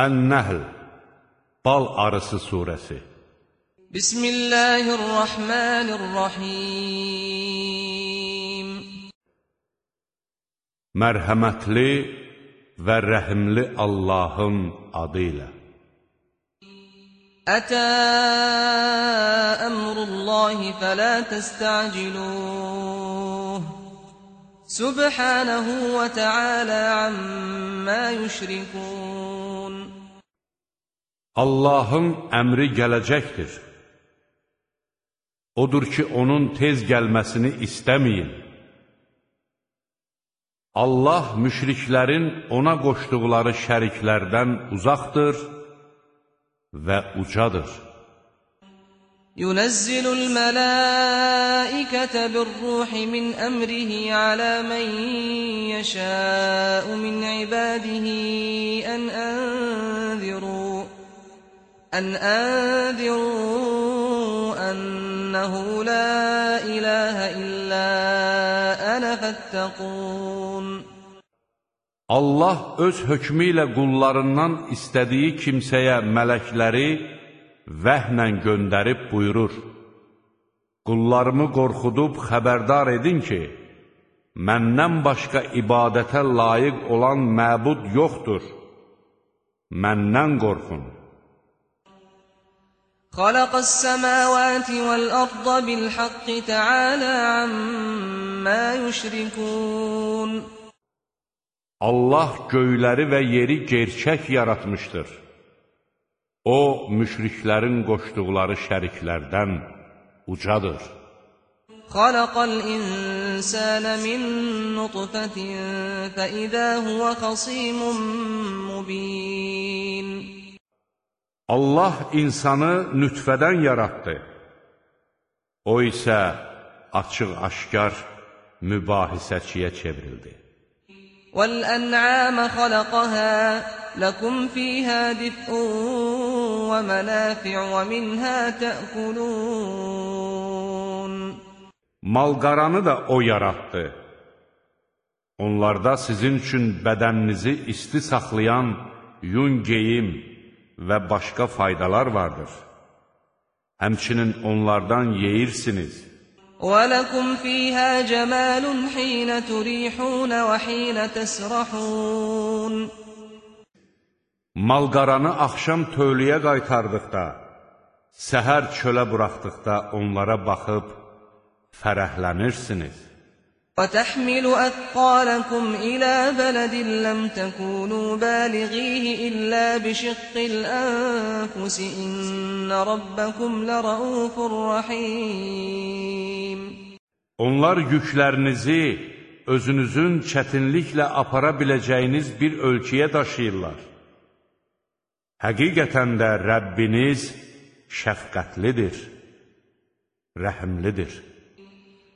Ən-Nəhl Bal arısı surəsi Bismillahirrahmanirrahim Mərhəmətli və rəhimli Allahın adı ilə Ətə əmrullahi fələ təstəciluh Subhanahu və Teala amma yüşrikun Allahın əmri gələcəkdir. Odur ki, onun tez gəlməsini istəməyin. Allah müşriklərin ona qoşduqları şəriklərdən uzaqdır və ucadır. ينزل الملائكة بالروح من أمره على من يشاء من عباده أن أنذروا أن أنذروا أنه لا إله إلا أنا فاتقون Allah öz hökmü ilə qullarından istədiyi kimsəyə mələkləri vəhlə göndərib buyurur, Qullarımı qorxudub xəbərdar edin ki, məndən başqa ibadətə layiq olan məbud yoxdur, məndən qorxun. خلق السماوات والأرض بالحق تعالى عما يشركون Allah göyləri və yeri gerçək yaratmışdır. O, müşriklərin qoşduqları şəriklərdən ucadır. Xalaqal insana min nutfatin fa idza huwa khasimun mubin Allah insanı nütfədən yaratdı. O isə açıq-aşkar mübahisəçiyə çevrildi. وَالْأَنْعَامَ خَلَقَهَا لَكُمْ فِيهَا دِفْءٌ وَمَنَافِعُ وَمِنْهَا تَأْكُلُونَ Malqaranı da O yaratdı. Onlarda sizin üçün bədəninizi isti saxlayan yun geyim və başqa faydalar vardır. Həmçinin onlardan yeyirsiniz. وَلَكُمْ فِيهَا جَمَالٌ حِينَ تُرِيحُونَ وَحِينَ تَسْرَحُونَ Malqaranı axşam tövləyə qaytardıqda, səhər çölə buraxdıqda onlara baxıb fərəhlənirsiniz. وَتَحْمِلُ أَثْقَالَكُمْ إِلَى بَلَدٍ لَّمْ تَكُونُوا بَالِغِيهِ إِلَّا بِشِقِّ الْأَنفُسِ إِنَّ رَبَّكُمْ لَرَءُوفٌ رَّحِيمٌ Onlar yüklərinizi özünüzün çətinliklə apara biləcəyiniz bir ölçüyə daşıyırlar. Həqiqətən də Rəbbiniz şəfqətlidir, rəhimlidir.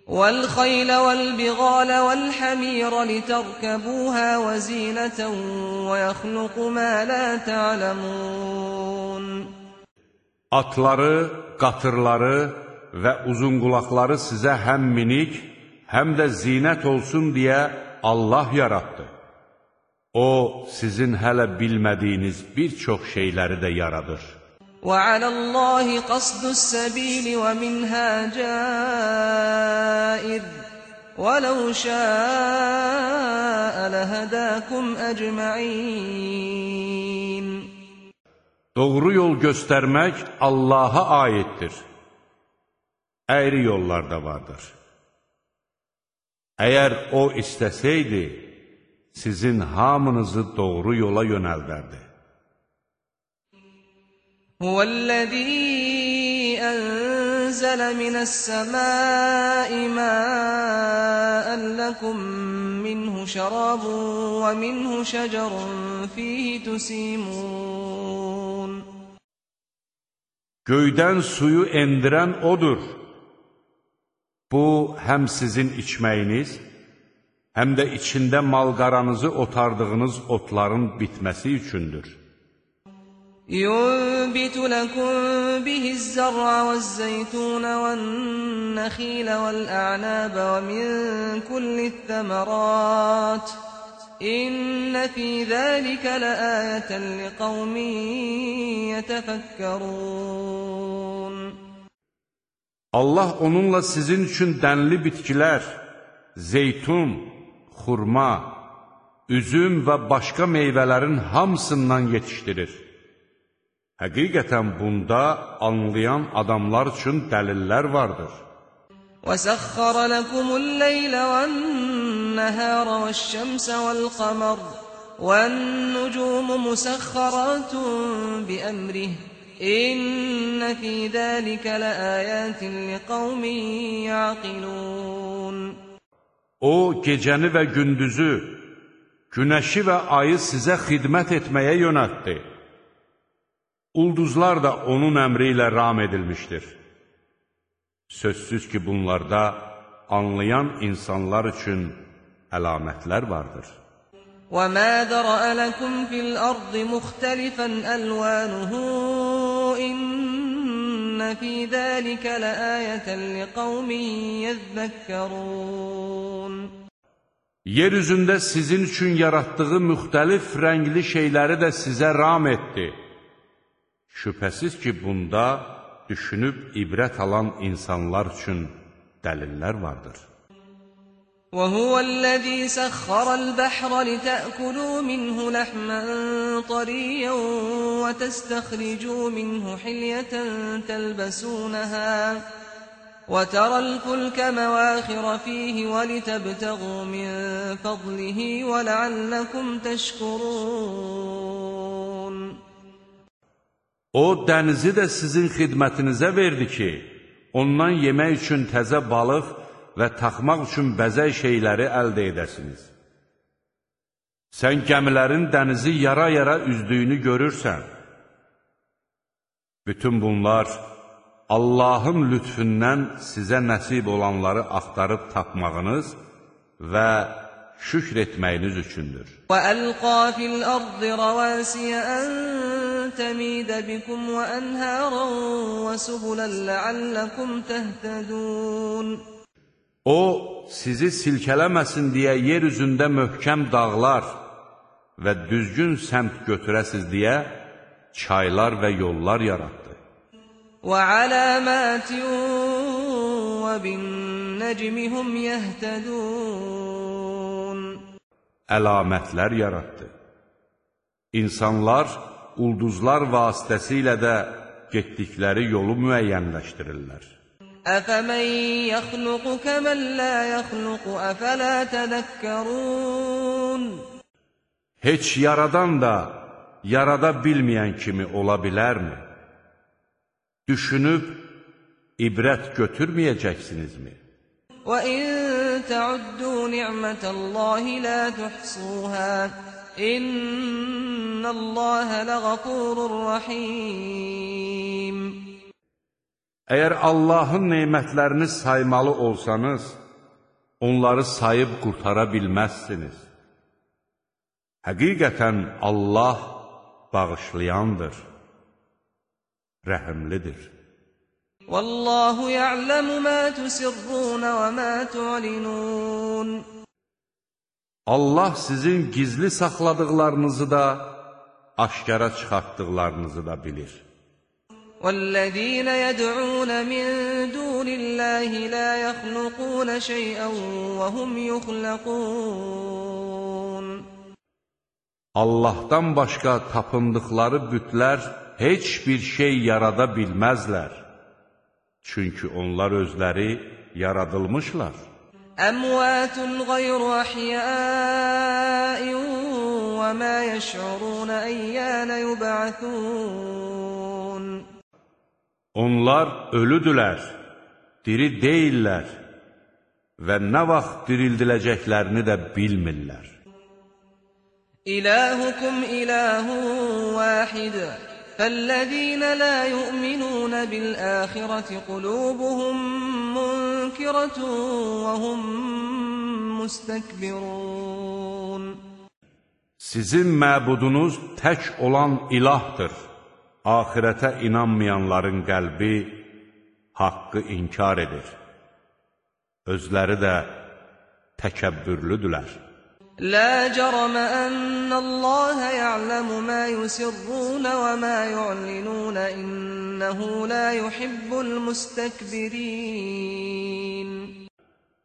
وَالْخَيْلَ وَالْبِغَالَ وَالْحَمِيرَ لِتَرْكَبُوهَا وَزِينَةً وَيَخْلُقُ مَا لَا تَعْلَمُونَ Atları, qatırları və uzunqulaqları sizə həm minik, həm də zinət olsun deyə Allah yaratdı. O, sizin hələ bilmədiyiniz bir çox şeyləri də yaradır. وعلى الله قصد السبيل ومنها جائر ولو شاء لهداكم أجمعين Doğru yol göstərmək Allaha aiddir. Əyri yollar da vardır. Əgər O istəsəydi, sizin hamınızı doğru yola yönəldərdi. هو الذي أنزل من السماء ماء لكم منه شراب ومنه شجر فيه تسيمون Göydən suyu endirən O'dur. Bu, həm sizin içməyiniz, həm də içində malqaranızı otardığınız otların bitməsi üçündür. ينبت لكم به الزرع والزيتون والنخيل والأعناب ومن كل الثمرات إن في ذلك لآية لقوم يتفكرون Allah onunla sizin üçün dənli bitkilər, zeytun, xurma, üzüm və başqa meyvələrin hamısından yetişdirir. Həqiqətən bunda anlayan adamlar üçün dəlillər vardır. وسخر لكم الليل والنهار والشمس والقمر والنجوم مسخرات بأمره إن في ذلك لآيات لقوم يعقلون O, gecəni və gündüzü, günəşi və ayı sizə xidmət etməyə yönətdi. Ulduzlar da onun əmri ilə ram edilmişdir. Sözsüz ki, bunlarda anlayan insanlar üçün əlamətlər vardır. وما ذرأ لكم في الأرض مختلفا ألوانه إن في ذلك لآية لقوم يذكرون Yer üzündə sizin üçün yaratdığı müxtəlif rəngli şeyləri də sizə ram etdi. Şübhəsiz ki, bunda düşünüb ibrət alan insanlar üçün dəlillər vardır. وهو الذي سخر البحر لتأكلوا منه لحما طريا وتستخرجوا منه حلية تلبسونها وترى الفلك مواخر فيه ولتبتغوا من فضله ولعلكم تشكرون O dənizi də sizin xidmətinizə verdi ki, ondan yemək üçün təzə balıq və taxmaq üçün bəzək şeyləri əldə edəsiniz. Sən gəmilərin dənizi yara-yara üzdüyünü görürsən. Bütün bunlar Allahın lütfündən sizə nəsib olanları axtarıb tapmağınız və şükr etməyiniz üçündür. وألقى في الأرض رواسي أن تميد بكم وأنهارا وسبلا لعلكم تهتدون O, sizi silkələməsin deyə yer üzündə möhkəm dağlar və düzgün səmt götürəsiz deyə çaylar və yollar yaratdı. وعلامات وبالنجم هم يهتدون əlamətlər yaratdı. İnsanlar ulduzlar vasitəsilə də getdikləri yolu müəyyənləşdirirlər. Əfəmən yəxluqu kəmən lə yəxluqu, əfələ tədəkkərun. Heç yaradan da yarada bilməyən kimi ola bilərmi? Düşünüb ibrət götürməyəcəksinizmi? وإن تعدوا نعمة الله لا تحصوها إن الله لغفور رحيم Əgər Allahın neymətlərini saymalı olsanız, onları sayıb qurtara bilməzsiniz. Həqiqətən Allah bağışlayandır, rəhimlidir. والله يعلم ما تسرون وما تعلنون Allah sizin gizli saxladıqlarınızı da, aşkara çıxartdıqlarınızı da bilir. والذين يدعون من دون الله لا يخلقون شيئا وهم يخلقون Allahdan başqa tapındıqları bütlər heç bir şey yarada bilməzlər. Çünki onlar özləri yaradılmışlar. Əmvətun qayru əhyəin və mə yəşğurun əyyənə yubəəthun. Onlar ölüdülər, diri deyillər və nə vaxt dirildiləcəklərini də bilmirlər. İləhukum iləhun vəhidir. فالذين لا يؤمنون بالآخرة قلوبهم منكرة وهم مستكبرون Sizin məbudunuz tək olan ilahdır. Ahirətə inanmayanların qəlbi haqqı inkar edir. Özləri də təkəbbürlüdülər. لا جرم أن الله يعلم ما يسرون وما يعلنون إنه لا يحب المستكبرين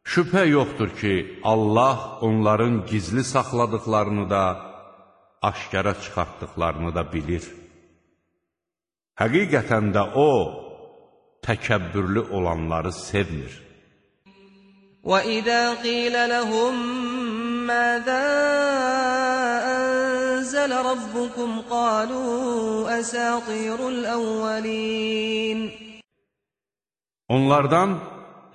Şübhə yoxdur ki, Allah onların gizli saxladıqlarını da, aşkara çıxartdıqlarını da bilir. Həqiqətən də O, təkəbbürlü olanları sevmir. وَإِذَا قِيلَ لَهُم مَّاذَا أَنزَلَ رَبُّكُمْ قَالُوا أَسَاطِيرُ الْأَوَّلِينَ Onlardan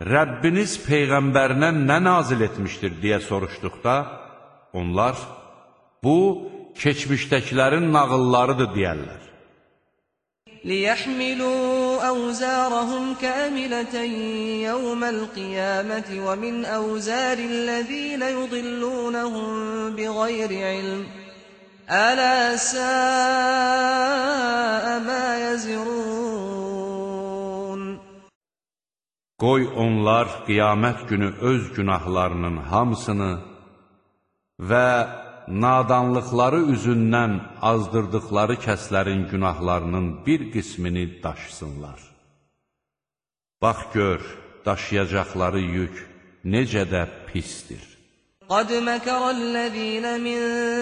Rəbbiniz Peyğəmbərinə nə nazil etmişdir deyə soruşduqda, onlar, bu, keçmişdəkilərin nağıllarıdır deyərlər. لِيَحْمِلُوا أَوْزَارَهُمْ كَامِلَةً يَوْمَ الْقِيَامَةِ وَمِنْ أَوْزَارِ الَّذِينَ يُضِلُّونَهُم بِغَيْرِ عِلْمٍ. أَلَا سَاءَ مَا يَزِرُونَ. Qoy onlar qiyamət günü öz günahlarının hamısını və nadanlıqları üzündən azdırdıqları kəslərin günahlarının bir qismini daşısınlar. Bax gör, daşıyacaqları yük necə də pistir. قد مكر الذين من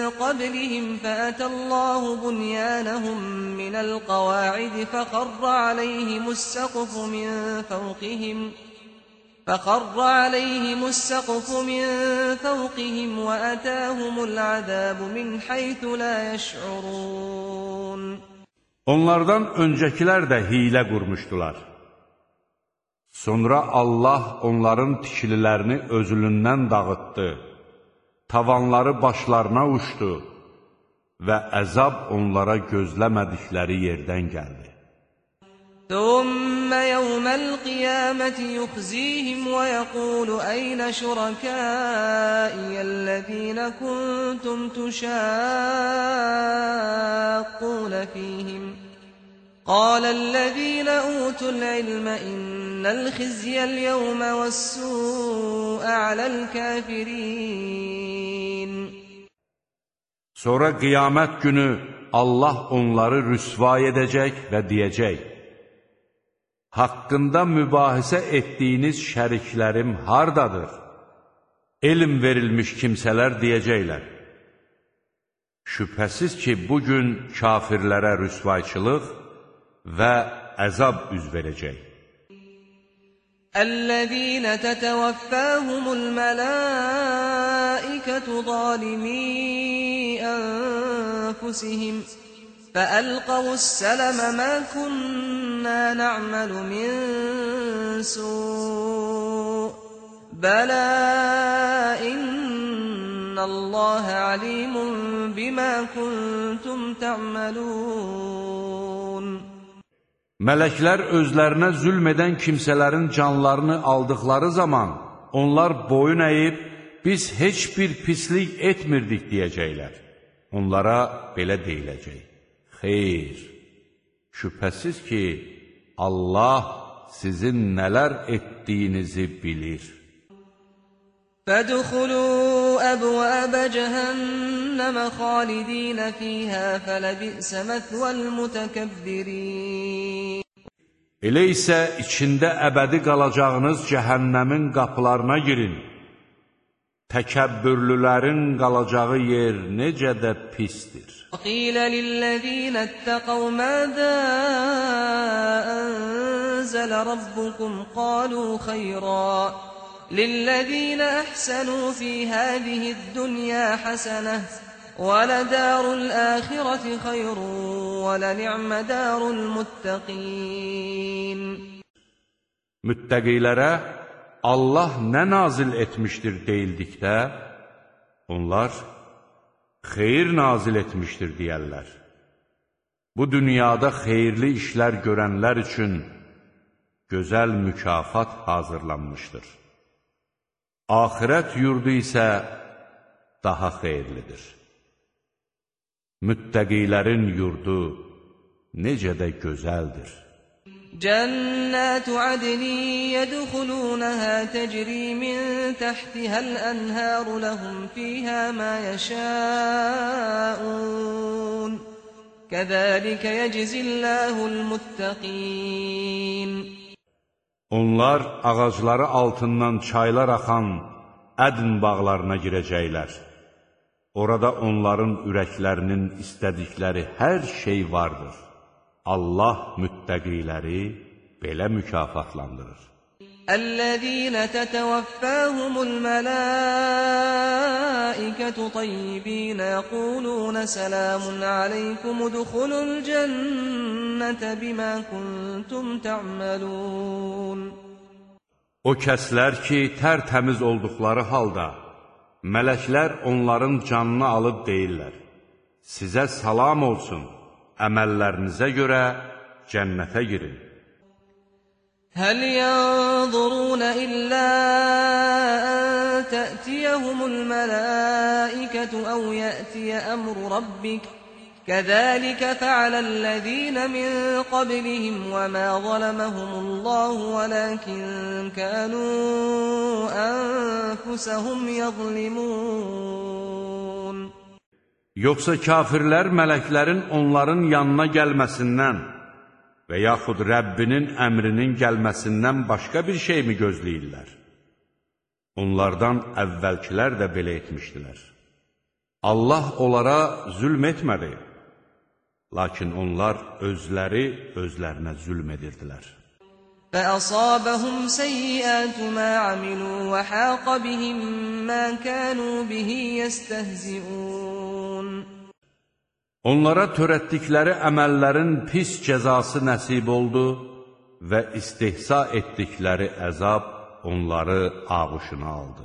قبلهم فأتى الله بنيانهم من القواعد فخر عليهم السقف من فوقهم فخر عليهم السقف من فوقهم وأتاهم العذاب من حيث لا يشعرون Onlardan öncəkilər də hilə qurmuşdular. Sonra Allah onların tikililərini özülündən dağıtdı. Tavanları başlarına uçdu və əzab onlara gözləmədikləri yerdən gəldi. ثم يوم القيامة يخزيهم ويقول أين شركائي الذين كنتم تشاقون فيهم؟ قال الذين أوتوا العلم إن الخزي اليوم والسوء على الكافرين. Sonra qiyamət günü Allah onları rüsva edəcək və deyəcək, haqqında mübahisə etdiyiniz şəriklərim hardadır? Elm verilmiş kimsələr deyəcəklər. Şübhəsiz ki, bugün kafirlərə rüsvayçılıq və əzab üz verəcək. Əl-ləzīnə tətəvəffəhumul mələikətü zalimi ənfusihim fəəlqəvus sələmə mə kunna ما كنا نعمل من سوء بلى إن الله عليم بما كنتم تعملون Mələklər özlərinə zülm edən kimsələrin canlarını aldıqları zaman, onlar boyun əyib, biz heç bir pislik etmirdik deyəcəklər. Onlara belə deyiləcək. Xeyr, şübhəsiz ki, Allah sizin nələr etdiyinizi bilir. Fədxulu əbvəbə cəhənnəmə xalidinə fiyhə fələbi'sə məthvəl mütəkəbbirin. Elə isə içində əbədi qalacağınız cəhənnəmin qapılarına girin. Təkəbbürlülərin qalacağı yer necə də pisdir. وقيل للذين اتقوا ماذا أنزل ربكم قالوا خيرا للذين أحسنوا في هذه الدنيا حسنة ولدار الآخرة خير ولنعم دار المتقين. Müttəqilərə Allah nə nazil etmişdir deyildikdə, onlar xeyir nazil etmişdir deyərlər. Bu dünyada xeyirli işlər görənlər üçün gözəl mükafat hazırlanmışdır. Ahirət yurdu isə daha xeyirlidir. Müttəqilərin yurdu necə də gözəldir. جنات عدن يدخلونها تجري من تحتها الأنهار لهم فيها ما يشاءون كذلك يجزي الله المتقين Onlar ağacları altından çaylar axan ədn bağlarına girəcəklər. Orada onların ürəklərinin istədikləri hər şey vardır. Allah müttəqiləri belə mükafatlandırır. Əl-ləzīnə tətəvəffəhumul mələikətü tayyibinə yəqulunə sələmun aleykum udxulul cənnətə bimə kuntum tə'məlun. O kəslər ki, tərtəmiz olduqları halda, mələklər onların canını alıb deyirlər, sizə salam olsun. Əməllərinizə görə cənnətə girin. هل ينظرون إلا أن تأتيهم الملائكة أو يأتي أمر ربك كذلك فعل الذين من قبلهم وما ظلمهم الله ولكن كانوا أنفسهم يظلمون Yoxsa kafirlər mələklərin onların yanına gəlməsindən və yaxud Rəbbinin əmrinin gəlməsindən başqa bir şeymi gözləyirlər? Onlardan əvvəlkilər də belə etmişdilər. Allah onlara zülm etmədi, lakin onlar özləri özlərinə zülm edirdilər. فأصابهم سيئات ما عملوا وحاق بهم ما كانوا به يستهزئون Onlara törətdikləri əməllərin pis cəzası nəsib oldu və istihsa etdikləri əzab onları ağuşuna aldı.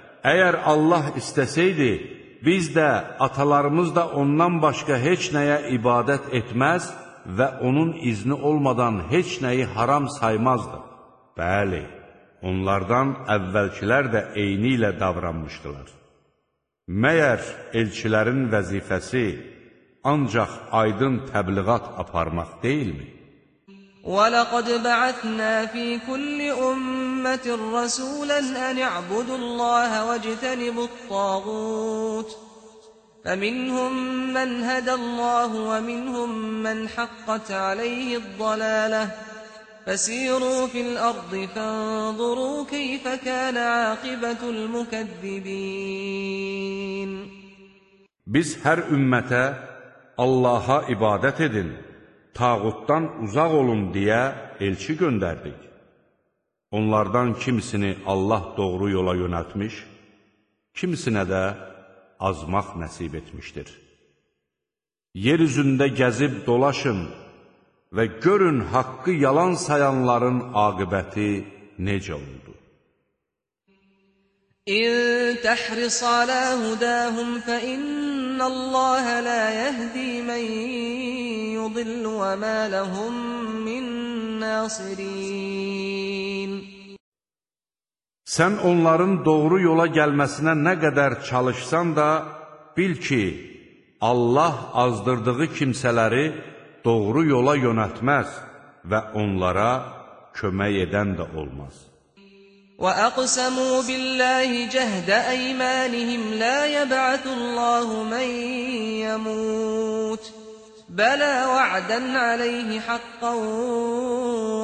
əgər Allah istəsəydi, biz də, atalarımız da ondan başqa heç nəyə ibadət etməz və onun izni olmadan heç nəyi haram saymazdı. Bəli, onlardan əvvəlkilər də eyni ilə davranmışdılar. Məyər elçilərin vəzifəsi ancaq aydın təbliğat aparmaq deyilmi? ولقد بعثنا في كل أمة رسولا أن اعبدوا الله واجتنبوا الطاغوت. فمنهم من هدى الله ومنهم من حقت عليه الضلالة. فسيروا في الأرض فانظروا كيف كان عاقبة المكذبين. Biz hər ümmətə Allaha ibadət edin, tağutdan uzaq olun deyə elçi göndərdik. Onlardan kimisini Allah doğru yola yönəltmiş, kimisinə də azmaq nəsib etmişdir. Yer üzündə gəzib dolaşın və görün haqqı yalan sayanların aqibəti necə oldu. İn təhris alə hudahum fə innəlləhə lə yəhdi mən yudillu və mə ləhum min nasirin. Sən onların doğru yola gəlməsinə nə qədər çalışsan da, bil ki, Allah azdırdığı kimsələri doğru yola yönətməz və onlara kömək edən də olmaz. وأقسموا بالله جهد أيمانهم لا يبعث الله من يموت بلى وعدا عليه حقا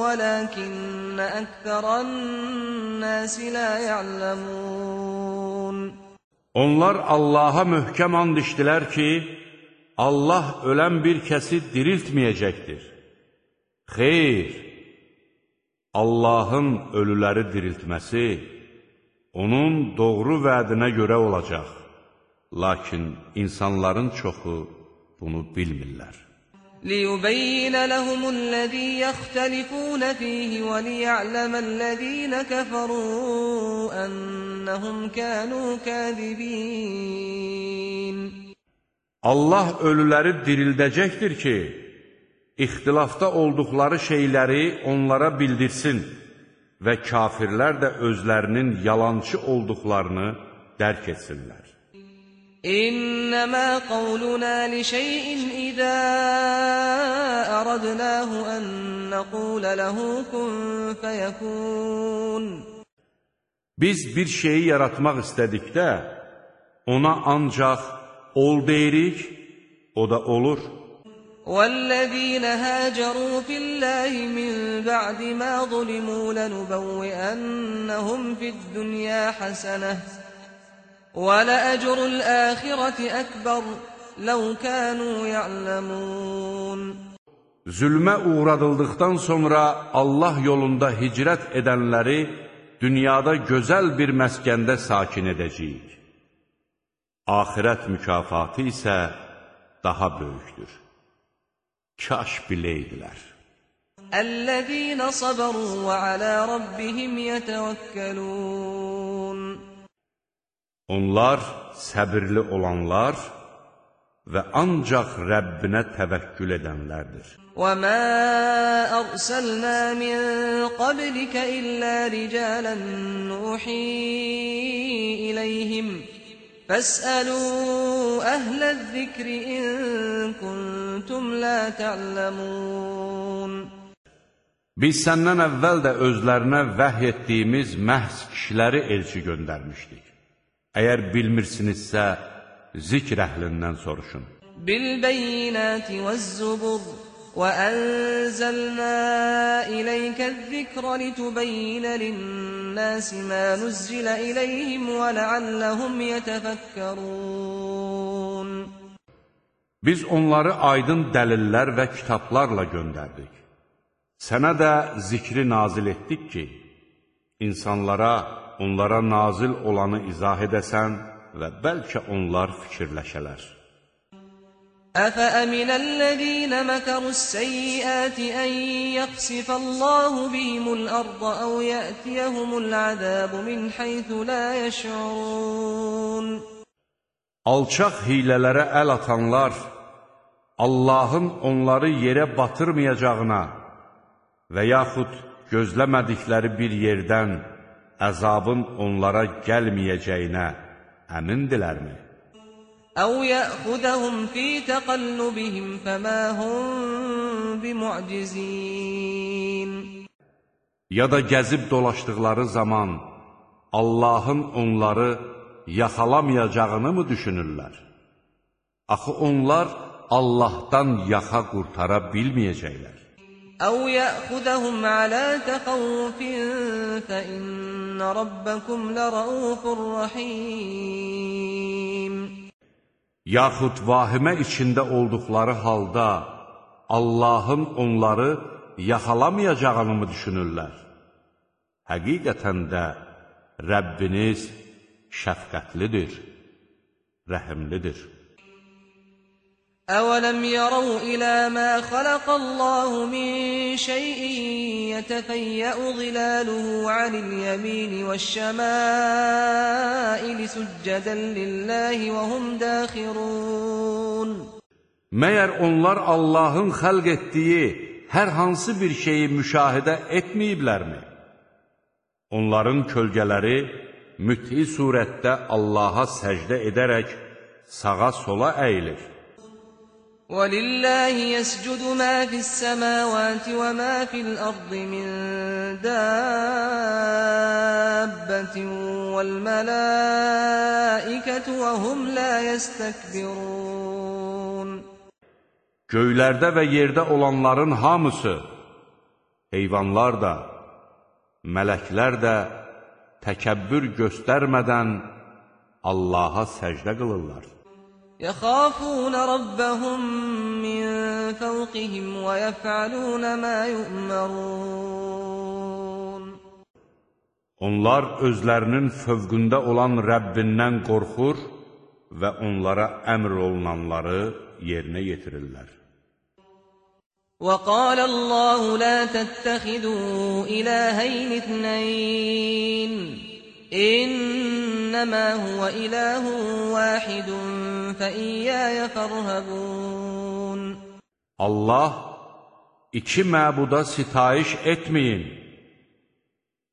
ولكن أكثر الناس لا يعلمون Onlar Allaha möhkəm and içdilər ki, Allah ölən bir kəsi diriltməyəcəkdir. Xeyr, Allahın ölüləri diriltməsi onun doğru vədinə görə olacaq. Lakin insanların çoxu bunu bilmirlər. ليبين لهم الذي يختلفون فيه وليعلم الذين كفروا أنهم كانوا كاذبين Allah ölüləri dirildəcəkdir ki, ixtilafda olduqları şeyləri onlara bildirsin və kafirlər də özlərinin yalançı olduqlarını dərk etsinlər. İnnemə qavluna li şeyin idə əradnahu ən nəqulə ləhu kun fəyəkun. Biz bir şeyi yaratmaq istədikdə, ona ancaq ol deyirik, o da olur. والذين هاجروا في الله من بعد ما ظلموا لنبوئنهم في الدنيا حسنة ولأجر الآخرة أكبر لو كانوا يعلمون Zülmə uğradıldıqdan sonra Allah yolunda hicrət edənləri dünyada gözəl bir məskəndə sakin edəcəyik. Axirət mükafatı isə daha böyükdür. kaş bileydilər. Əllezîne sabarû və alə. Onlar səbirli olanlar və ancaq Rəbbinə təvəkkül edənlərdir. Və mə ərsəlnə min qablikə illə ricalən nuhi iləyhim. فاسألوا أهل الذكر إن كنتم لا تعلمون Biz səndən əvvəl də özlərinə vəhy etdiyimiz məhz kişiləri elçi göndərmişdik. Əgər bilmirsinizsə, zikr əhlindən soruşun. بالبينات والزبر وأنزلنا إليك الذكر لتبين للناس ما نزل إليهم ولعلهم يتفكرون Biz onları aydın dəlillər və kitablarla göndərdik. Sənə də zikri nazil etdik ki, insanlara, onlara nazil olanı izah edəsən və bəlkə onlar fikirləşələr. أفأمن الذين مكروا السيئات أن يخسف الله بهم الأرض أو يأتيهم العذاب من حيث لا يشعرون Alçaq hilələrə əl atanlar, Allahın onları yerə batırmayacağına və yaxud gözləmədikləri bir yerdən əzabın onlara gəlməyəcəyinə əmindilərmi? أو يأخذهم في تقلبهم فما هم بمعجزين Ya da gəzib dolaşdıqları zaman Allahın onları yaxalamayacağını mı düşünürlər? Axı onlar Allahdan yaxa qurtara bilməyəcəklər. أو يأخذهم على تخوف فإن ربكم لرؤوف رحيم Yaxud vahimə içində olduqları halda Allahın onları yaxalamayacağını mı düşünürlər? Həqiqətən də Rəbbiniz şəfqətlidir, rəhimlidir. أولم يروا إلى ما خلق الله من شيء يتفيأ ظلاله عن اليمين والشمائل سجدا لله وهم داخرون Məyər onlar Allahın xəlq etdiyi hər hansı bir şeyi müşahidə etməyiblərmi? Onların kölgələri müthi surətdə Allaha səcdə edərək sağa sola əyilir. ولله يسجد ما في السماوات وما في الأرض من دابة والملائكة وهم لا يستكبرون Göylərdə və yerdə olanların hamısı, heyvanlar da, mələklər də təkəbbür göstərmədən Allaha səcdə qılırlar. يخافون ربهم من فوقهم ويفعلون ما يؤمرون Onlar özlərinin fövqündə olan Rəbbindən qorxur və onlara əmr olunanları yerinə yetirirlər. وقال الله لا تتخذوا إلهين اثنين إنما هو إله واحد فإياي فارهبون Allah iki məbuda sitayiş etməyin.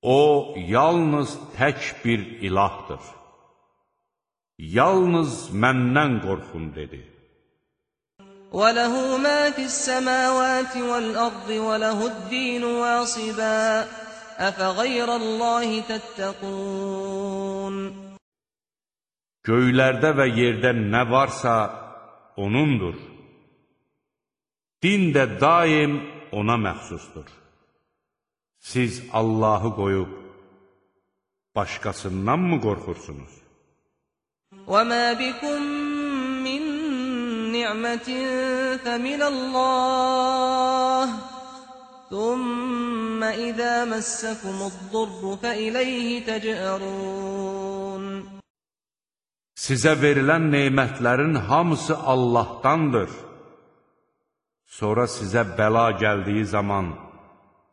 O, yalnız tək bir ilahdır. Yalnız məndən qorxun, dedi. وله ما في السماوات والأرض وله الدين واصبا أفغير الله تتقون Göylərdə və yerdə nə varsa, O'nundur. Din də daim O'na məxsusdur. Siz Allahı qoyub, başqasından mı qorxursunuz? وَمَا بِكُم مِّن نِّعْمَةٍ فَمِنَ اللَّهِ ثُمَّ إِذَا مَسَّكُمُ الضُّرُّ فَإِلَيْهِ تَجْأَرُونَ Sizə verilən neymətlərin hamısı Allahdandır. Sonra sizə bəla gəldiyi zaman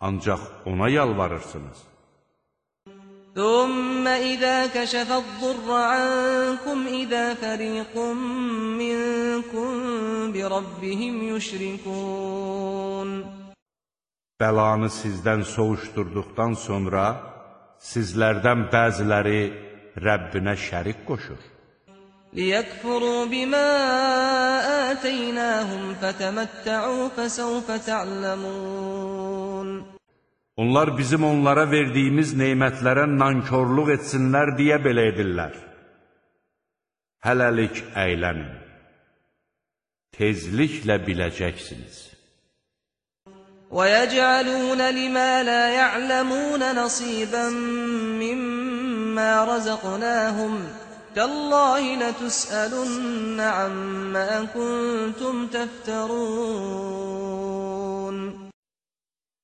ancaq Ona yalvarırsınız. ثم إذا كشف الضر عنكم إذا فريق منكم بربهم يشركون Bəlanı sizdən soğuşdurduqdan sonra sizlərdən bəziləri Rəbbinə şərik qoşur. ليكفروا بما آتيناهم فتمتعوا فسوف تعلمون Onlar bizim onlara verdiyimiz neymətlərə nankorluq etsinlər deyə belə edirlər. Hələlik əylənin. Tezliklə biləcəksiniz. ويجعلون لما لا يعلمون نصيبا مما رزقناهم تالله لتسألن عما كنتم تفترون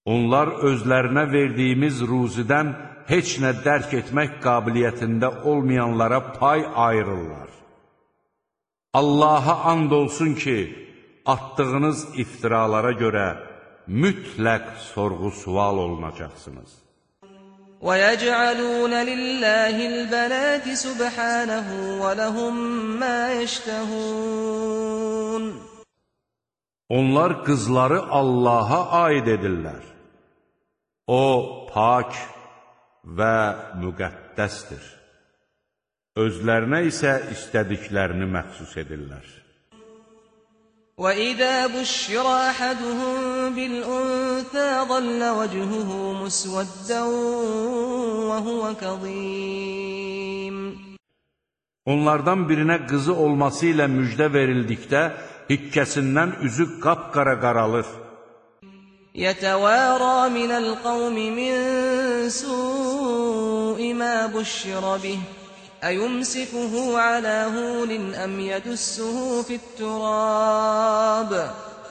Onlar özlərinə verdiyimiz ruzidən heç nə dərk etmək qabiliyyətində olmayanlara pay ayırırlar. Allaha and olsun ki, atdığınız iftiralara görə mütləq sorğu-sual olunacaqsınız. ويجعلون لله البنات سبحانه ولهم ما يشتهون Onlar qızları Allaha aid edirlər. O, pak və müqəddəsdir. Özlərinə isə istədiklərini məxsus edirlər. وإذا بشر أحدهم بالأنثى ظل وجهه مسودا وهو كظيم Onlardan birinə qızı olması ilə müjdə verildikdə, hikkəsindən üzü qapqara qaralır. يتوارى من القوم من سوء ما بشر به أيمسكه على هون أم يدسه في التراب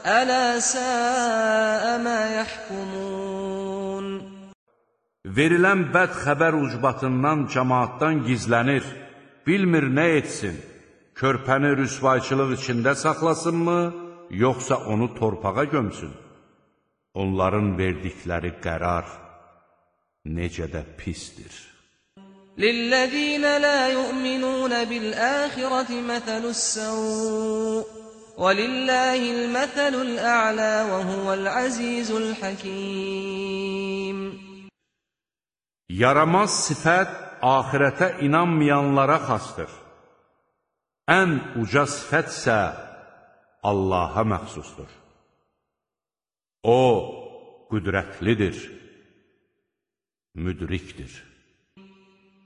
ألا ساء ما يحكمون Verilən bəd xəbər ucbatından cəmaatdan gizlənir, bilmir nə etsin, körpəni rüsvayçılıq içində saxlasınmı, yoxsa onu torpağa gömsün? Onların verdikləri qərar necə də pisdir. للذين لا يؤمنون بالآخرة مثل السوء ولله المثل الأعلى وهو العزيز الحكيم Yaramaz sifət axirətə inanmayanlara xasdır. Ən uca sifət isə Allaha məxsusdur. O, qüdrətlidir, müdrikdir.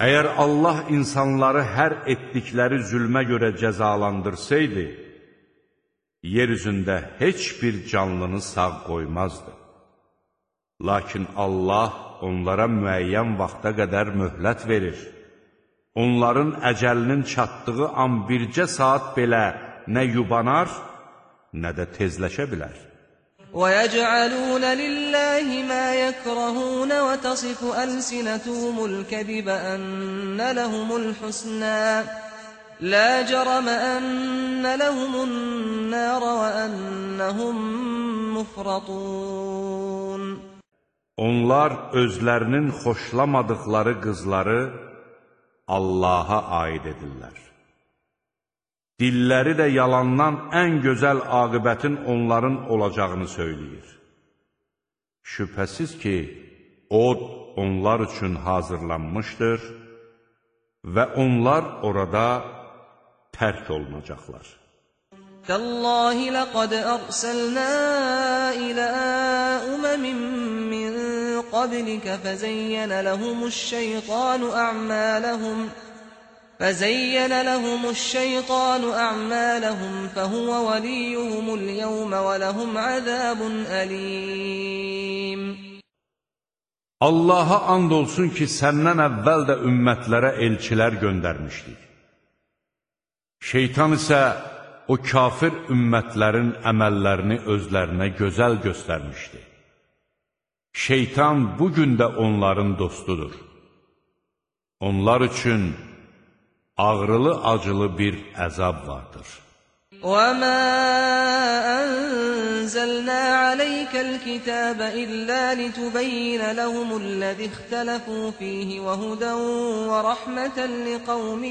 Əgər Allah insanları hər etdikləri zülmə görə cəzalandırsaydı, yer üzündə heç bir canlını sağ qoymazdı. Lakin Allah onlara müəyyən vaxta qədər möhlət verir. Onların əcəlinin çatdığı an bircə saat belə nə yubanar, nə də tezləşə bilər. وَيَجْعَلُونَ لِلَّهِ مَا يَكْرَهُونَ وَتَصِفُ أَلْسِنَتُهُمُ الْكَذِبَ أَنَّ لَهُمُ الْحُسْنَى لَا جَرَمَ أَنَّ لَهُمُ النَّارَ وَأَنَّهُمْ مُفْرَطُونَ Onlar özlərinin xoşlamadıqları qızları Allaha aid edirlər. dilləri də yalandan ən gözəl aqibətin onların olacağını söyləyir. Şübhəsiz ki, od onlar üçün hazırlanmışdır və onlar orada tərk olunacaqlar. Təllahi ləqəd ərsəlnə ilə əməmin min qablikə fəzəyyənə ləhumuş şeytanu ə'mələhum ə'mələhum فزين لهم الشيطان أعمالهم فهو وليهم اليوم ولهم عذاب أليم Allaha and olsun ki, səndən əvvəl də ümmətlərə elçilər göndərmişdik. Şeytan isə o kafir ümmətlərin əməllərini özlərinə gözəl göstərmişdi. Şeytan bu gün də onların dostudur. Onlar üçün ağrılı-acılı bir əzab vardır. وَمَا أَنزَلْنَا عَلَيْكَ الْكِتَابَ إِلَّا لِتُبَيِّنَ لَهُمُ الَّذِي اخْتَلَفُوا فِيهِ وَهُدًى وَرَحْمَةً لِقَوْمٍ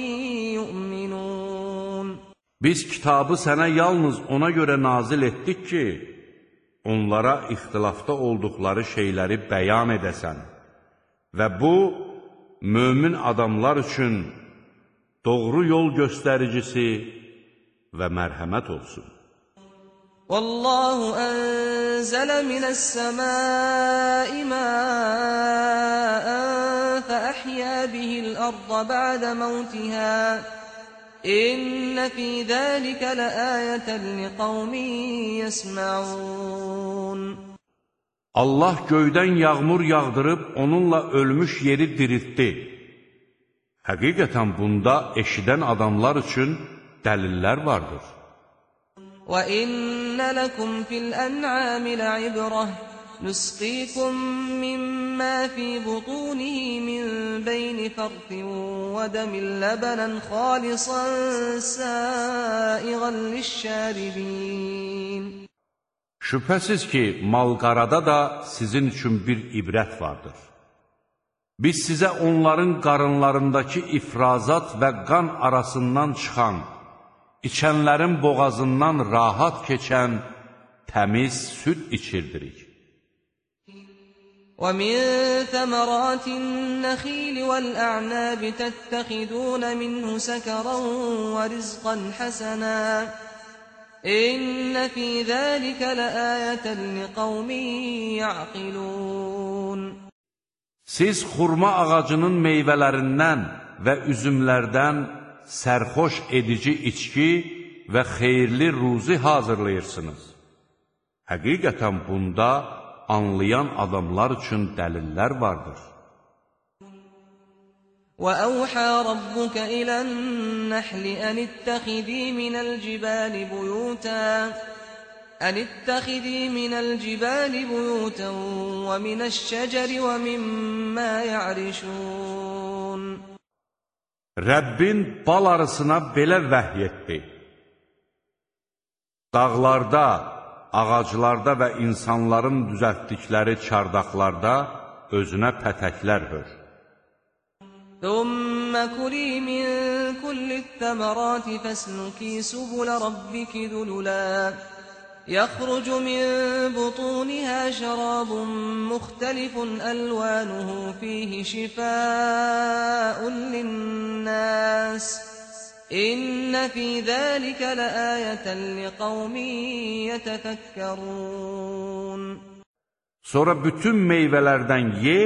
يُؤْمِنُونَ Biz kitabı sənə yalnız ona görə nazil etdik ki, onlara ixtilafda olduqları şeyləri bəyan edəsən və bu, mömin adamlar üçün doğru yol göstəricisi və mərhəmət olsun. Vallahu anzala minas samai ma'an fa ahya bihi'l arda ba'da mautiha. İnne fi zalika laayatan liqaumin yesmaun. Allah göydən yağmur yağdırıb onunla ölmüş yeri diriltdi. Həqiqətən bunda eşidən adamlar üçün dəlillər vardır. وَإِنَّ لَكُمْ فِي الْأَنْعَامِ لَعِبْرَةً نُسْقِيكُم مِّمَّا فِي بُطُونِهِ مِن بَيْنِ فَرْثٍ وَدَمٍ لَّبَنًا خَالِصًا سَائِغًا لِّلشَّارِبِينَ Şübhəsiz ki, malqarada da sizin üçün bir ibrət vardır. Biz sizə onların qarınlarındakı ifrazat və qan arasından çıxan, içənlərin boğazından rahat keçən təmiz süd içirdirik. وَمِن ثَمَرَاتِ النَّخِيلِ وَالْأَعْنَابِ تَتَّخِذُونَ مِنْهُ سَكَرًا وَرِزْقًا حَسَنًا إِنَّ فِي ذَلِكَ لَآيَةً لِقَوْمٍ يَعْقِلُونَ Siz xurma ağacının meyvələrindən və üzümlərdən sərxoş edici içki və xeyirli ruzi hazırlayırsınız. Həqiqətən bunda anlayan adamlar üçün dəlillər vardır. وأوحى ربك إلى النحل أن اتخذي من الجبال بيوتا أن اتخذي من الجبال بيوتا ومن الشجر ومما يعرشون Rəbbin bal arısına belə vəhy etdi. Dağlarda, ağaclarda və insanların düzəltdikləri çardaqlarda özünə pətəklər hör. ثم كلي من كل الثمرات فاسلكي سبل ربك ذللا يخرج من بطونها شراب مختلف ألوانه فيه شفاء للناس إن في ذلك لآية لقوم يتفكرون Sonra bütün meyvələrdən ye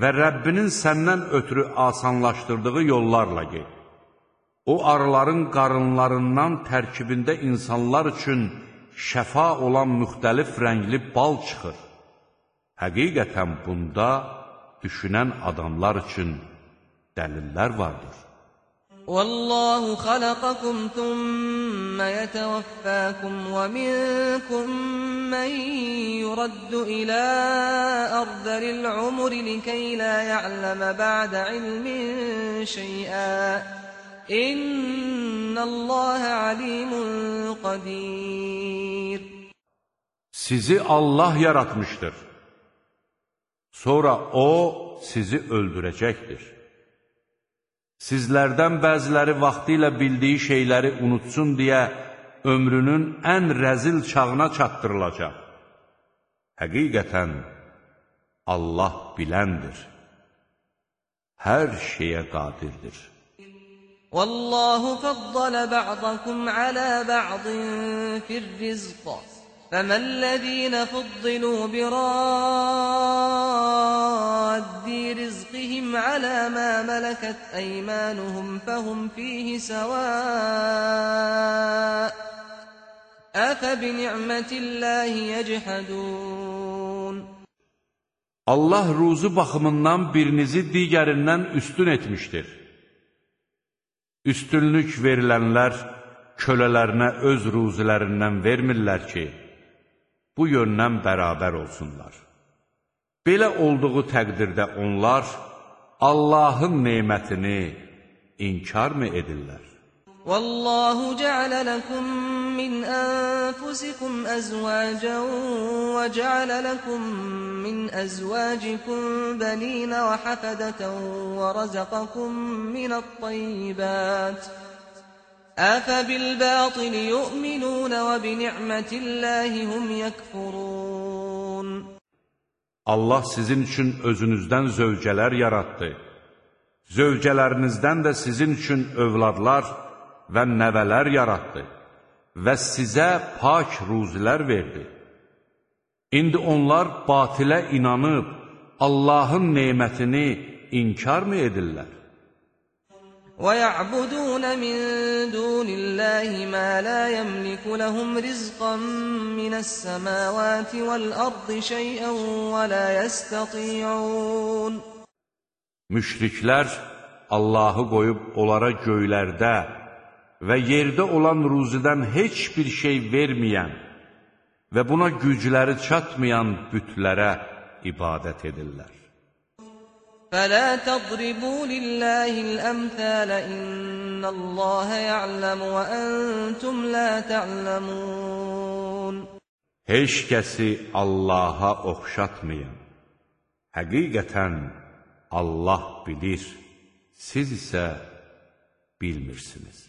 və Rəbbinin səndən ötürü asanlaşdırdığı yollarla get. O arıların qarınlarından tərkibində insanlar üçün şəfa olan müxtəlif rəngli bal çıxır. Həqiqətən bunda düşünən adamlar üçün dəlillər vardır. Vallahu xalaqakum thumma yatawaffakum wa minkum man yuraddu ila ardhil umri likay la ya'lama ba'da ilmin shay'a İnnallaha alimun qadir Sizi Allah yaratmışdır. Sonra o sizi öldürəcəkdir. Sizlərdən bəziləri vaxtı ilə bildiyi şeyləri unutsun deyə ömrünün ən rəzil çağına çatdırılacaq. Həqiqətən Allah biləndir. Hər şeyə qadirdir. والله فضل بعضكم على بعض في الرزق فما الذين فضلوا براد رزقهم على ما ملكت أيمانهم فهم فيه سواء أفبنعمة الله يجحدون Allah ruzu baxımından birinizi digərindən üstün etmişdir. Üstünlük verilənlər kölələrinə öz ruzilərindən vermirlər ki, bu yöndən bərabər olsunlar. Belə olduğu təqdirdə onlar Allahın nemətini inkarmı edirlər? والله جعل لكم من أنفسكم أزواجا وجعل لكم من أزواجكم بنين وحفدة ورزقكم من الطيبات أفبالباطل يؤمنون وبنعمة الله هم يكفرون Allah sizin üçün özünüzdən zövcələr yaratdı. Zövcələrinizdən də sizin üçün övladlar və nəvələr yaratdı və sizə pak ruzilər verdi. İndi onlar batilə inanıb Allahın nemətini inkarmı edirlər? ويعبدون من دون الله ما لا يملك لهم رزقا من السماوات والأرض شيئا ولا يستطيعون Müşriklər Allahı qoyub onlara göylərdə və yerdə olan ruzidən heç bir şey verməyən və buna gücləri çatmayan bütlərə ibadət edirlər. فلا تضربوا لله الأمثال إن الله يعلم وأنتم لا تعلمون Heç kəsi Allaha oxşatmayın. Həqiqətən Allah bilir, siz isə bilmirsiniz.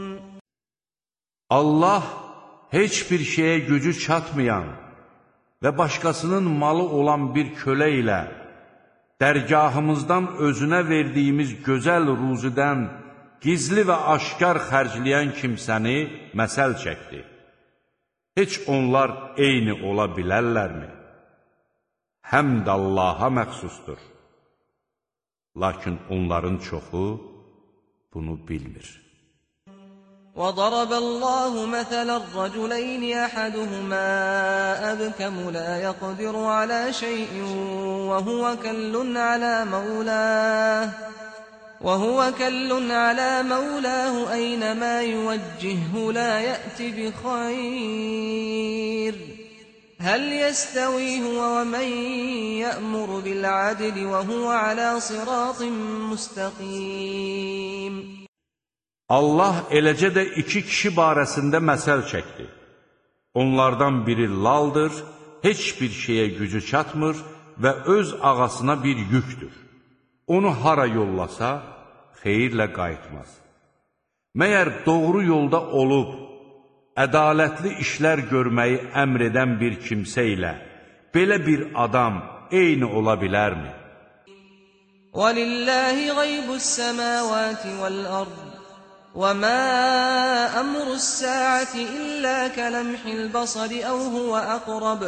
Allah heç bir şeyə gücü çatmayan və başqasının malı olan bir kölə ilə dərgahımızdan özünə verdiyimiz gözəl ruzidən gizli və aşkar xərcləyən kimsəni məsəl çəkdi. Heç onlar eyni ola bilərlərmi? Həmd Allaha məxsusdur. Lakin onların çoxu bunu bilmir. وضرب الله مثلا رجلين أحدهما أبكم لا يقدر على شيء وهو كل على مولاه وهو كل على مولاه أينما يوجهه لا يأت بخير هل يستوي هو ومن يأمر بالعدل وهو على صراط مستقيم Allah eləcə də iki kişi barəsində məsəl çəkdi. Onlardan biri laldır, heç bir şeyə gücü çatmır və öz ağasına bir yükdür. Onu hara yollasa, xeyirlə qayıtmaz. Məyər doğru yolda olub, ədalətli işlər görməyi əmr edən bir kimsə ilə belə bir adam eyni ola bilərmi? وَلِلَّهِ غَيْبُ السَّمَاوَاتِ وَالْأَرْضِ وَمَا أَمْرُ السَّاعَةِ إِلَّا كَلَمْحِ الْبَصَرِ أَوْ هُوَ أَقْرَبُ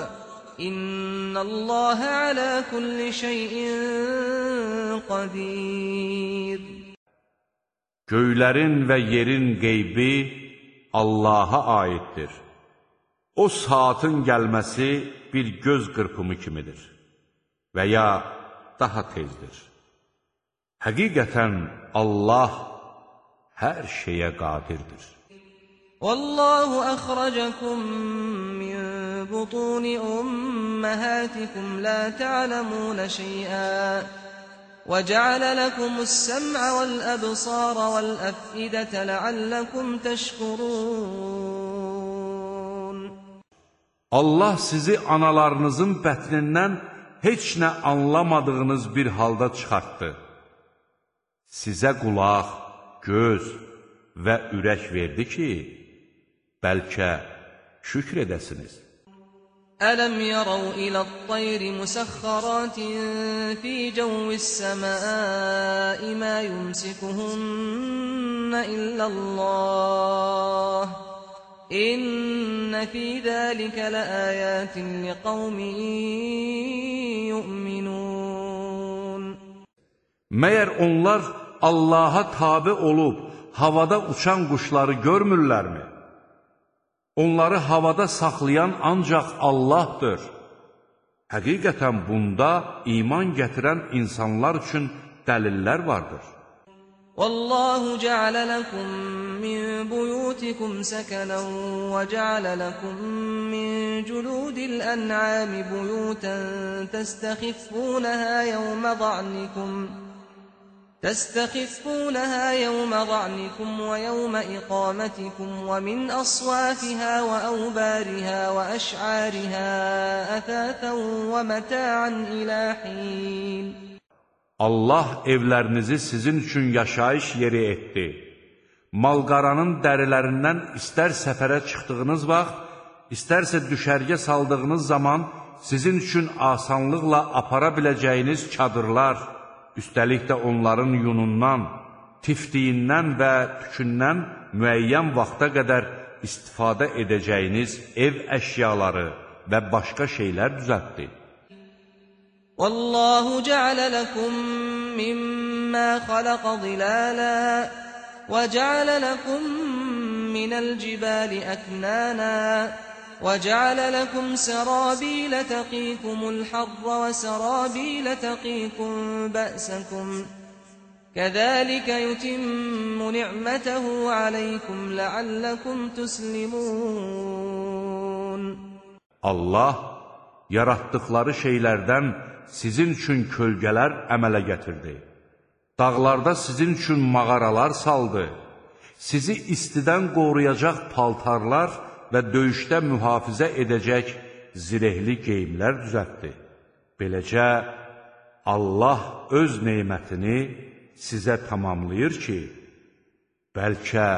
إِنَّ اللَّهَ عَلَى كُلِّ شَيْءٍ قَدِيرٌ Göylərin və yerin qeybi Allaha aiddir. O saatın gəlməsi bir göz qırpımı kimidir və ya daha tezdir. Həqiqətən Allah hər şeyə qadirdir. Vallahu əxrəcəkum min butuni umməhatikum la ta'lamun şey'ən وجعل لكم السمع والأبصار والأفئدة لعلكم تشكرون Allah sizi analarınızın bətnindən heç nə anlamadığınız bir halda çıxartdı. Sizə qulaq, göz və ürək verdi ki, bəlkə şükr edəsiniz. Ələm yarav iləl-tayri musəxxaratin fi cəvvis-səmai mə yumsikuhunnə illəllah. İnnə fi zəlikə ləəyətin liqavmin yu'minun. Məyər onlar Allaha tabi olub havada uçan quşları görmürlərmi? Onları havada saxlayan ancaq Allahdır. Həqiqətən bunda iman gətirən insanlar üçün dəlillər vardır. Vallahu ja'ala lakum min buyutikum sakanan wa ja'ala lakum min juludil an'ami buyutan tastakhifunaha yawma dha'nikum تستخفونها يوم ضعنكم ويوم إقامتكم ومن أصوافها وأوبارها وأشعارها أثاثا ومتاعا إلى حين Allah evlərinizi sizin üçün yaşayış yeri etdi. Malqaranın dərilərindən istər səfərə çıxdığınız vaxt, istərsə düşərgə saldığınız zaman sizin üçün asanlıqla apara biləcəyiniz çadırlar, üstəlik də onların yunundan, tifdiyindən və tükündən müəyyən vaxta qədər istifadə edəcəyiniz ev əşyaları və başqa şeylər düzəltdi. Vallahu cəalə ləkum mimmə xalaqa zilalə və cəalə ləkum minəl cibali əknənə وجعل لكم سرابيل تقيكم الحر وسرابيل تقيكم بأسكم كذلك يتم نعمته عليكم لعلكم تسلمون Allah yaratdıqları şeylərdən sizin üçün kölgələr əmələ gətirdi. Dağlarda sizin üçün mağaralar saldı. Sizi istidən qoruyacaq paltarlar və döyüşdə mühafizə edəcək zirehli geyimlər düzəltdi. Beləcə, Allah öz neymətini sizə tamamlayır ki, bəlkə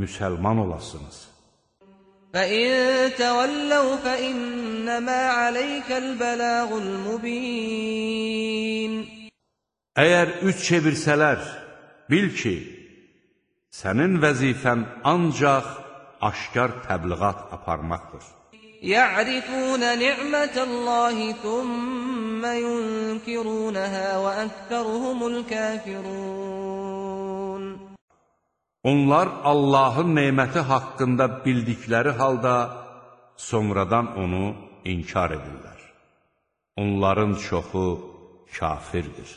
müsəlman olasınız. فإن تولوا فإنما عليك البلاغ المبين Əgər üç çevirsələr, bil ki, sənin vəzifən ancaq aşkar təbliğat aparmaqdır. يعرفون نعمة الله ثم ينكرونها وأكثرهم الكافرون Onlar Allahın neməti haqqında bildikləri halda sonradan onu inkar edirlər. Onların çoxu kafirdir.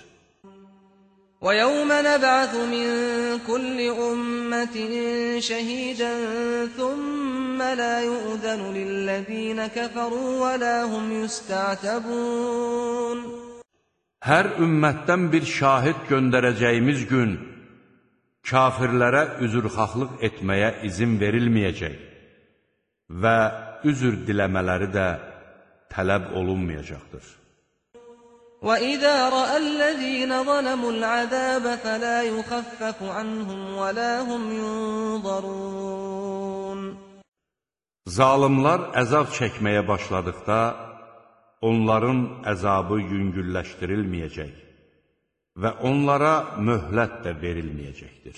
ويوم نبعث من كل أمة شهيدا ثم لا يؤذن للذين كفروا ولا هم يستعتبون Hər ümmətdən bir şahid göndərəcəyimiz gün kafirlərə üzrxahlıq etməyə izin verilməyəcək və üzr diləmələri də tələb olunmayacaqdır. وإذا رأى الذين ظلموا العذاب فلا يخفف عنهم ولا هم ينظرون Zalimlar əzab çəkməyə başladıqda, onların əzabı yüngülləşdirilməyəcək və onlara möhlət də verilməyəcəkdir.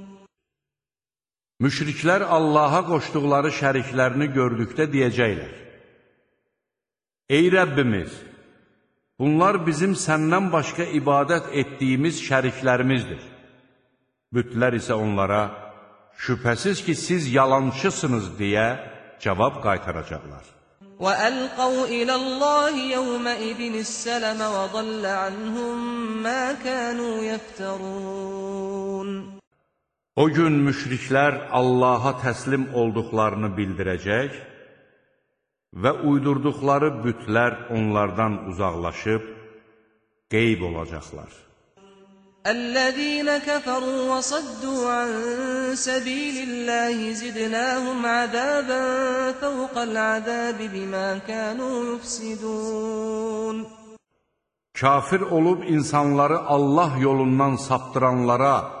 Müşriklər Allaha qoşduqları şəriklərini gördükdə deyəcəklər: Ey Rəbbimiz, bunlar bizim səndən başqa ibadət etdiyimiz şəriklərimizdir. Bütlər isə onlara, şübhəsiz ki, siz yalançısınız deyə cavab qaytaracaqlar. وَأَلْقَوْا إِلَى اللَّهِ يَوْمَئِذٍ السَّلَمَ وَضَلَّ عَنْهُمْ مَا كَانُوا يَفْتَرُونَ O gün müşriklər Allaha təslim olduqlarını bildirəcək və uydurduqları bütlər onlardan uzaqlaşıb qeyb olacaqlar. Əl-ləzīnə kəfəru və saddu ən səbilillahi zidnəhum əzəbən fəvqəl əzəbi bimə kənu yufsidun. Kafir olub insanları Allah yolundan saptıranlara,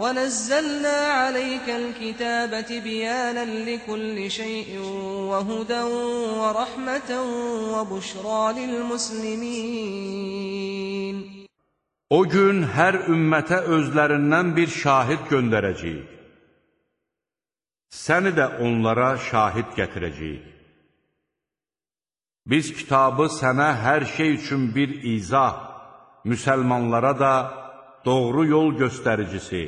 وَنَزَّلْنَا عَلَيْكَ الْكِتَابَ تِبْيَانًا لِكُلِّ شَيْءٍ وَهُدًى وَرَحْمَةً وَبُشْرَى لِلْمُسْلِمِينَ O gün hər ümmətə özlərindən bir şahid göndərəcəyik. Səni də onlara şahid gətirəcəyik. Biz kitabı sənə hər şey üçün bir izah, müsəlmanlara da doğru yol göstəricisi,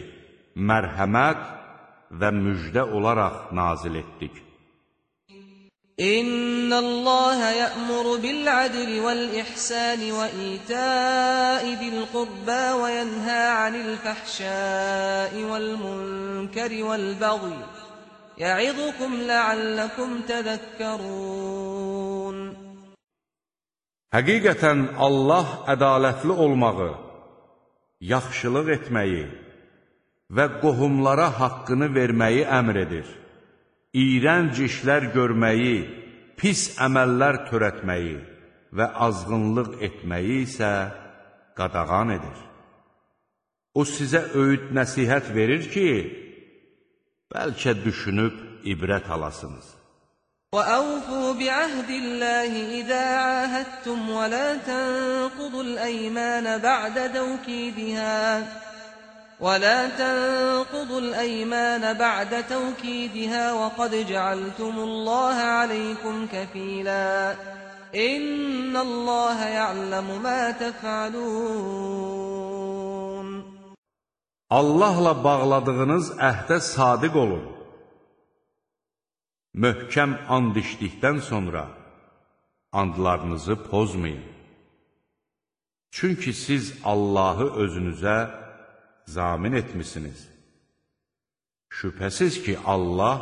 mərhəmət və müjdə olaraq nazil etdik. إن الله يأمر بالعدل والإحسان وإيتاء ذي القربى وينهى عن الفحشاء والمنكر والبغي يعظكم لعلكم تذكرون Həqiqətən Allah ədalətli olmağı, yaxşılıq etməyi və qohumlara haqqını verməyi əmr edir. iyrənc işlər görməyi, pis əməllər törətməyi və azğınlıq etməyi isə qadağan edir. O sizə öyüd nəsihət verir ki, bəlkə düşünüb ibrət alasınız. وَأَوْفُوا بِعَهْدِ اللَّهِ إِذَا عَاهَدتُّمْ وَلَا تَنقُضُوا الْأَيْمَانَ بَعْدَ تَوْكِيدِهَا ولا تنقضوا الأيمان بعد توكيدها وقد جعلتم الله عليكم كفيلا إن الله يعلم ما تفعلون Allahla bağladığınız əhdə sadiq olun. Möhkəm and içdikdən sonra andlarınızı pozmayın. Çünki siz Allahı özünüzə zamin etmisiniz. Şübhəsiz ki, Allah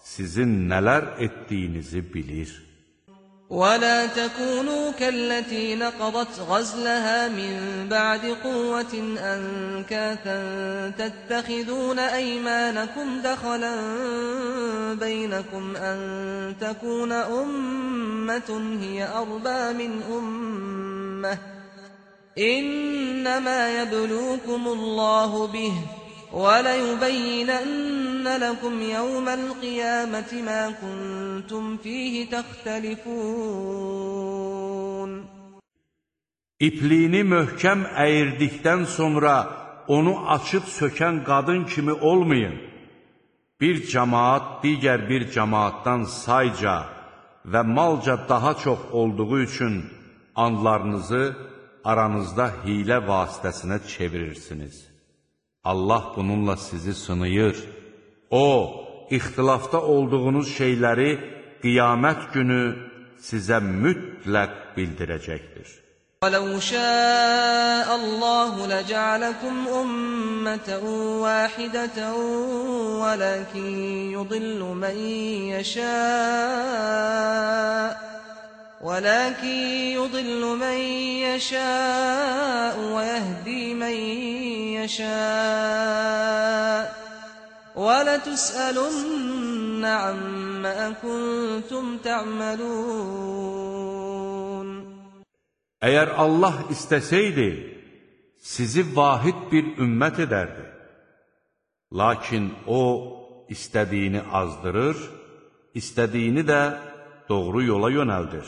sizin nələr etdiyinizi bilir. وَلَا تَكُونُوا كَالَّتِي نَقَضَتْ غَزْلَهَا مِنْ بَعْدِ قُوَّةٍ أَنْكَاثًا تَتَّخِذُونَ أَيْمَانَكُمْ دَخَلًا بَيْنَكُمْ أَنْ تَكُونَ أُمَّةٌ هِيَ أَرْبَى مِنْ أُمَّةٍ إنما يبلوكم الله به وليبينن لكم يوم القيامة ما كنتم فيه تختلفون İpliyini möhkəm əyirdikdən sonra onu açıb sökən qadın kimi olmayın. Bir cəmaat digər bir cəmaatdan sayca və malca daha çox olduğu üçün andlarınızı aranızda hilə vasitəsinə çevirirsiniz. Allah bununla sizi sınayır. O, ixtilafda olduğunuz şeyləri qiyamət günü sizə mütləq bildirəcəkdir. وَلَوْ شَاءَ اللَّهُ لَجَعَلَكُمْ أُمَّةً وَاحِدَةً وَلَكِنْ يُضِلُّ مَن يَشَاءُ ولكن يضل من يشاء ويهدي من يشاء ولتسألن عما كنتم تعملون Əgər Allah istəsəydi, sizi vahid bir ümmət edərdi. Lakin O, istədiyini azdırır, istədiyini də doğru yola yönəldir.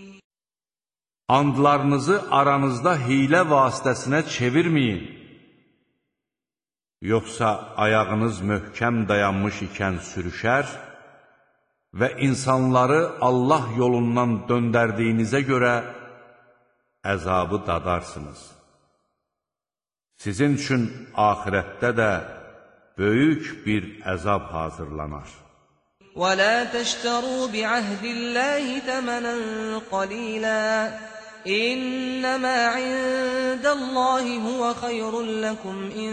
Andlarınızı aranızda hilə vasitəsinə çevirməyin. Yoxsa ayağınız möhkəm dayanmış ikən sürüşər və insanları Allah yolundan döndərdiyinizə görə əzabı dadarsınız. Sizin üçün axirətdə də böyük bir əzab hazırlanar. وَلَا تَشْتَرُوا بِعَهْدِ اللَّهِ ثَمَنًا قَلِيلًا إنما عند الله هو خير لكم إن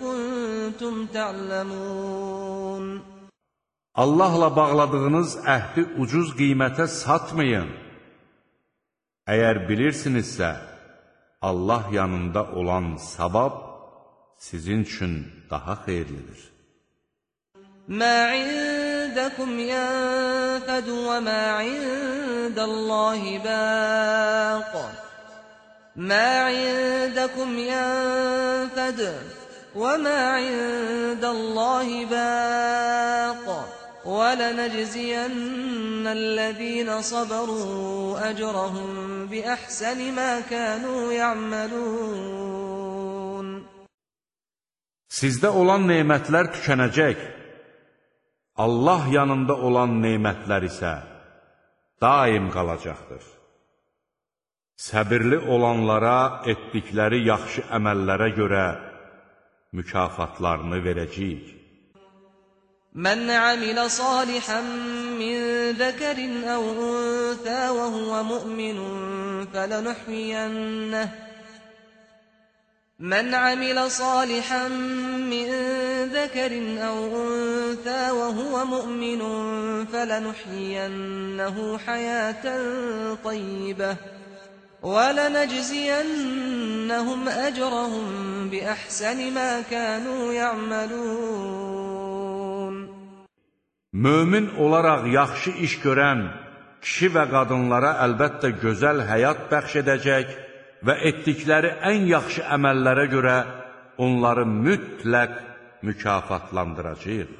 كنتم تعلمون Allahla bağladığınız əhdi ucuz qiymətə satmayın. Əgər bilirsinizsə, Allah yanında olan savab sizin üçün daha xeyirlidir. Mə عندكم ينفد وما عند الله باق. ما عندكم ينفد وما عند الله باق. ولنجزين الذين صبروا أجرهم بأحسن ما كانوا يعملون. Sizdə olan nemətlər tükənəcək. Allah yanında olan nemətlər isə daim qalacaqdır. Səbirli olanlara etdikləri yaxşı əməllərə görə mükafatlarını verəcəyik. Mən amilə salihan min zəkərin əv unthə və huvə mu'minun fələnuhyiyyənnəh من عمل صالحا من ذكر أو أنثى وهو مؤمن فلنحيينه حياة طيبة ولنجزينهم أجرهم بأحسن ما كانوا يعملون. Mömin olaraq yaxşı iş görən kişi və qadınlara əlbəttə gözəl həyat bəxş edəcək. və etdikləri ən yaxşı əməllərə görə onları mütləq mükafatlandıracaq.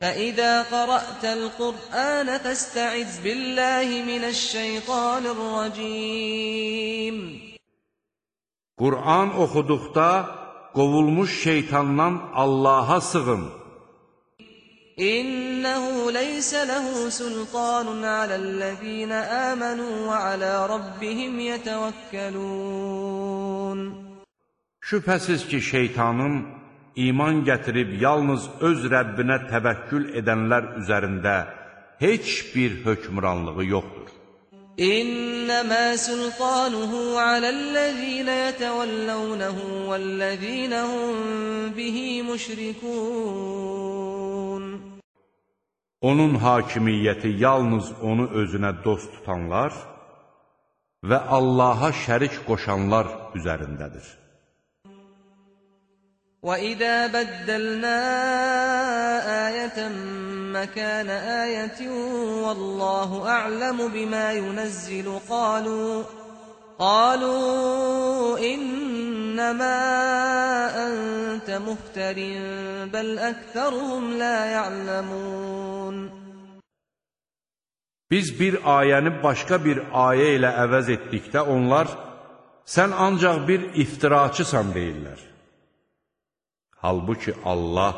فَإِذَا قَرَأْتَ الْقُرْآنَ فَاسْتَعِذْ بِاللَّهِ مِنَ الشَّيْطَانِ الرَّجِيمِ Qur'an oxuduqda qovulmuş şeytandan Allaha sığın. İnnehu leyse lehu sultanun alellezine amenu ve ala rabbihim yetevekkelun. Şübhəsiz ki, şeytanın iman gətirib yalnız öz Rəbbinə təvəkkül edənlər üzərində heç bir hökmranlığı yoxdur. İnnemâ sultanuhu alellezîne yetevellûnehu vellezîne hum bihi müşrikûn. Onun hakimiyyəti yalnız onu özünə dost tutanlar və Allaha şərik qoşanlar üzərindədir. وَإِذَا بَدَّلْنَا آيَةً مَكَانَ آيَةٍ وَاللَّهُ أَعْلَمُ بِمَا يُنَزِّلُ قَالُوا قَالُوا إِنَّ إنما أنت مفتر بل أكثرهم لا يعلمون Biz bir ayəni başqa bir ayə ilə əvəz etdikdə onlar, sən ancaq bir iftiraçısan deyirlər. Halbuki Allah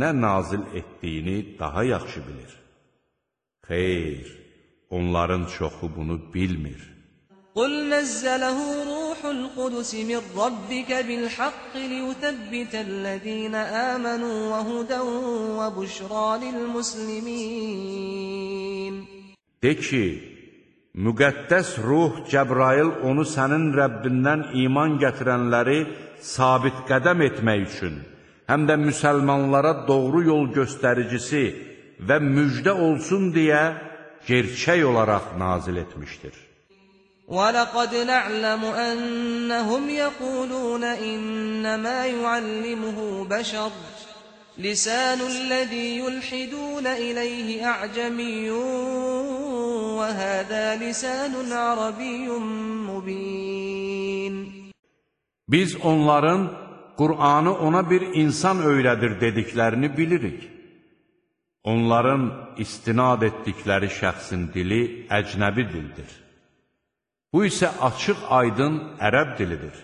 nə nazil etdiyini daha yaxşı bilir. Xeyr, onların çoxu bunu bilmir. قل نزله روح القدس من ربك بالحق ليثبت الذين آمنوا وهدى وبشرى للمسلمين De ki, müqəddəs ruh Cəbrail onu sənin Rəbbindən iman gətirənləri sabit qədəm etmək üçün, həm də müsəlmanlara doğru yol göstəricisi və müjdə olsun deyə gerçək olaraq nazil etmişdir. وَلَقَدْ نَعْلَمُ أَنَّهُمْ يَقُولُونَ إِنَّمَا يُعَلِّمُهُ بَشَرٌ لِسَانُ الَّذِي يُلْحِدُونَ إِلَيْهِ أَعْجَمِيٌّ وَهَذَا لِسَانٌ عَرَبِيٌّ مُبِينٌ Biz onların Qur'anı ona bir insan öyrədir dediklərini bilirik. Onların istinad etdikləri şəxsin dili əcnəbi dildir. Bu isə açıq aydın ərəb dilidir.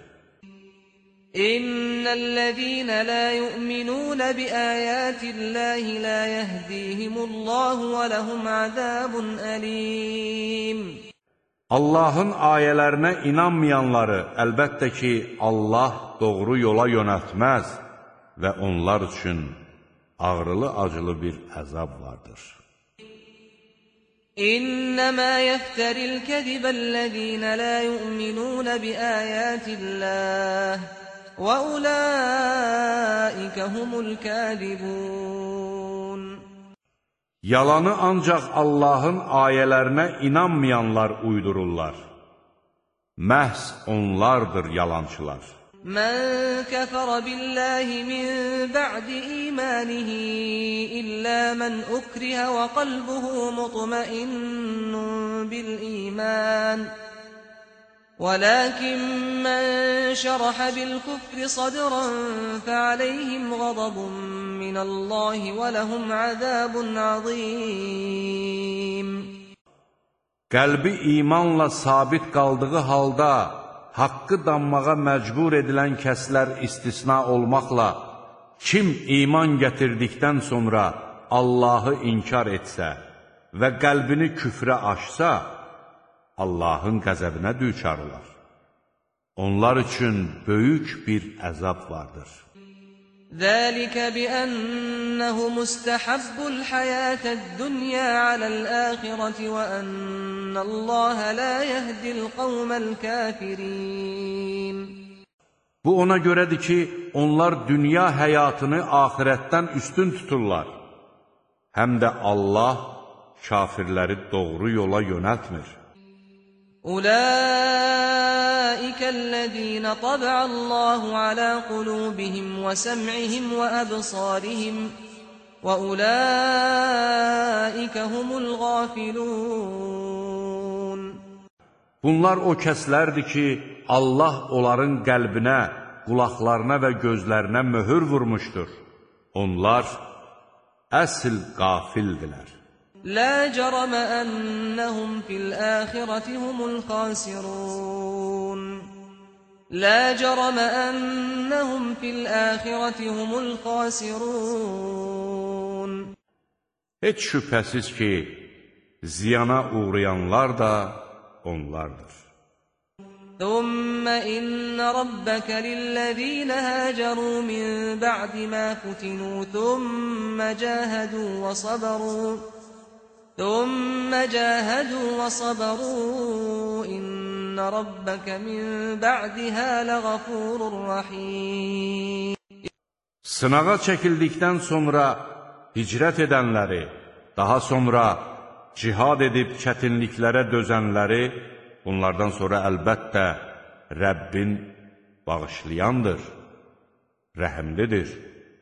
İnnellezîne lâ yu'minûne biâyâtillâhi lâ yehdîhimullahu ve lehum azâbun elîm. Allahın ayələrinə inanmayanları əlbəttə ki, Allah doğru yola yönəltməz və onlar üçün ağrılı-acılı bir əzab vardır. İnnemâ yefteril kezibellezîne lâ yu'minûne bi âyâtillâh ve ulâike humul kâzibûn. Yalanı ancaq Allahın ayələrinə inanmayanlar uydururlar. Məhz onlardır yalançılar. من كفر بالله من بعد إيمانه إلا من أكره وقلبه مطمئن بالإيمان. ولكن من شرح بالكفر صدرا فعليهم غضب من الله ولهم عذاب عظيم. Qəlbi imanla sabit qaldığı halda haqqı danmağa məcbur edilən kəslər istisna olmaqla, kim iman gətirdikdən sonra Allahı inkar etsə və qəlbini küfrə açsa, Allahın qəzəbinə düçar olar. Onlar üçün böyük bir əzab vardır. ذلك بأنهم استحبوا الحياة الدنيا على الآخرة وأن الله لا يهدي القوم الكافرين Bu ona görədir ki, onlar dünya həyatını axirətdən üstün tuturlar. Həm də Allah kafirləri doğru yola yönəltmir. أولئك الذين طبع الله على قلوبهم وسمعهم وأبصارهم وأولئك هم الغافلون Bunlar o kəslərdir ki, Allah onların qəlbinə, qulaqlarına və gözlərinə möhür vurmuşdur. Onlar əsl qafildilər. لا جرم أنهم في الآخرة هم الخاسرون. لا جرم أنهم في الآخرة هم الخاسرون. Heç şübhəsiz ki, ziyana uğrayanlar da onlardır. ثم إن ربك للذين هاجروا من بعد ما فتنوا ثم جاهدوا وصبروا. ثم جاهدوا وصبروا إن ربك من بعدها لغفور رحيم Sınağa çəkildikdən sonra hicrət edənləri, daha sonra cihad edib çətinliklərə dözənləri, bunlardan sonra əlbəttə Rəbbin bağışlayandır, rəhimlidir.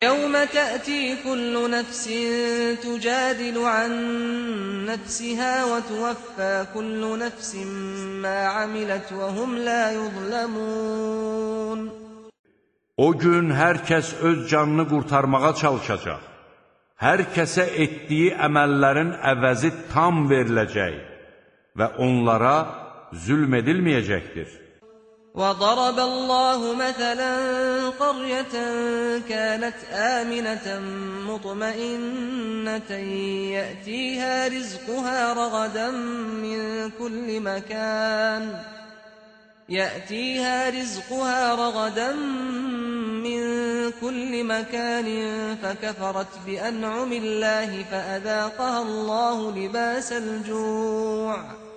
يوم تأتي كل نفس تجادل عن نفسها وتوفى كل نفس ما عملت وهم لا يظلمون O gün hər kəs öz canını qurtarmağa çalışacaq. Hər kəsə etdiyi əməllərin əvəzi tam veriləcək və onlara zülm edilməyəcəkdir. وضرب الله مثلا قرية كانت آمنة مطمئنة يأتيها رزقها رغدا من كل مكان. يأتيها رزقها رغدا من كل مكان فكفرت بأنعم الله فأذاقها الله لباس الجوع.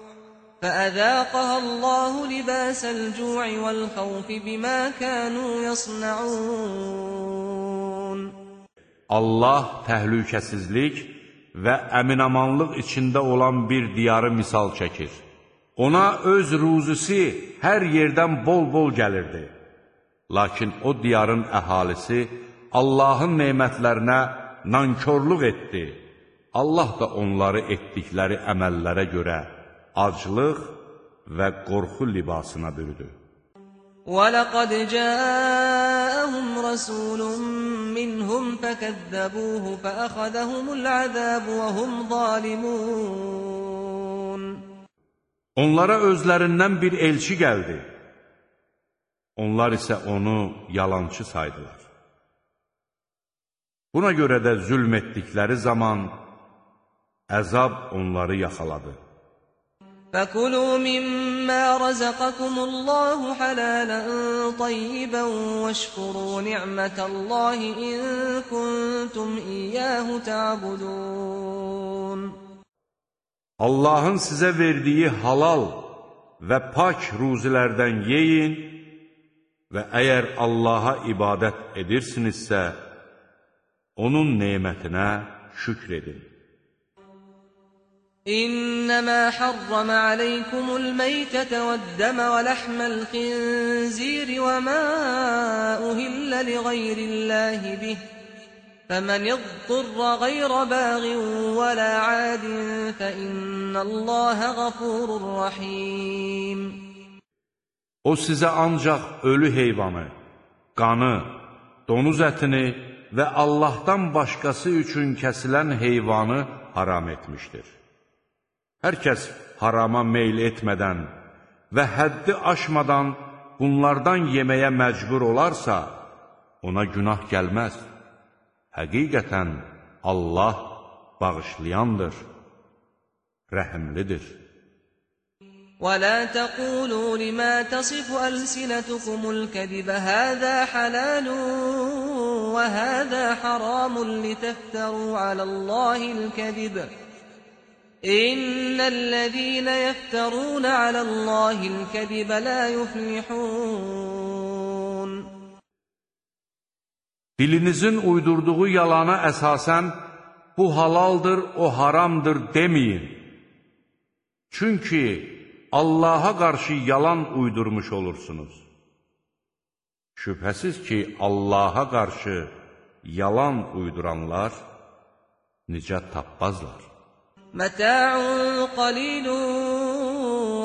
فأذاقها الله لباس الجوع والخوف بما كانوا يصنعون Allah təhlükəsizlik və əminamanlıq içində olan bir diyarı misal çəkir. Ona öz ruzisi hər yerdən bol-bol gəlirdi. Lakin o diyarın əhalisi Allahın nemətlərinə nankorluq etdi. Allah da onları etdikləri əməllərə görə aclıq və qorxu libasına bürüdü. وَلَقَدْ جَاءَهُمْ رَسُولٌ مِّنْهُمْ فَكَذَّبُوهُ فَأَخَذَهُمُ الْعَذَابُ وَهُمْ ظَالِمُونَ Onlara özlərindən bir elçi gəldi. Onlar isə onu yalançı saydılar. Buna görə də zülm etdikləri zaman əzab onları yaxaladı. فكلوا مما رزقكم الله حلالا طيبا واشكروا نعمة الله إن كنتم إياه تعبدون Allahın sizə verdiyi halal və pak ruzilərdən yeyin və əgər Allaha ibadət edirsinizsə, onun nemətinə şükr edin. إنما حرم عليكم الميتة والدم ولحم الخنزير وما أهل لغير الله به فمن اضطر غير باغ ولا عاد فإن الله غفور رحيم O sizə ancaq ölü heyvanı, qanı, donuz ətini və Allahdan başqası üçün kəsilən heyvanı haram etmişdir. Hər kəs harama meyl etmədən və həddi aşmadan bunlardan yeməyə məcbur olarsa, ona günah gəlməz. Həqiqətən Allah bağışlayandır, rəhimlidir. ولا تقولوا لما تصف ألسنتكم الكذب هذا حلال وهذا حرام لتفتروا على الله الكذب إن الذين يفترون على الله الكذب لا يفلحون Dilinizin uydurduğu yalana əsasən, bu halaldır, o haramdır deməyin. Çünki Allaha qarşı yalan uydurmuş olursunuz. Şübhəsiz ki, Allaha qarşı yalan uyduranlar nicət tapmazlar. متاع قليل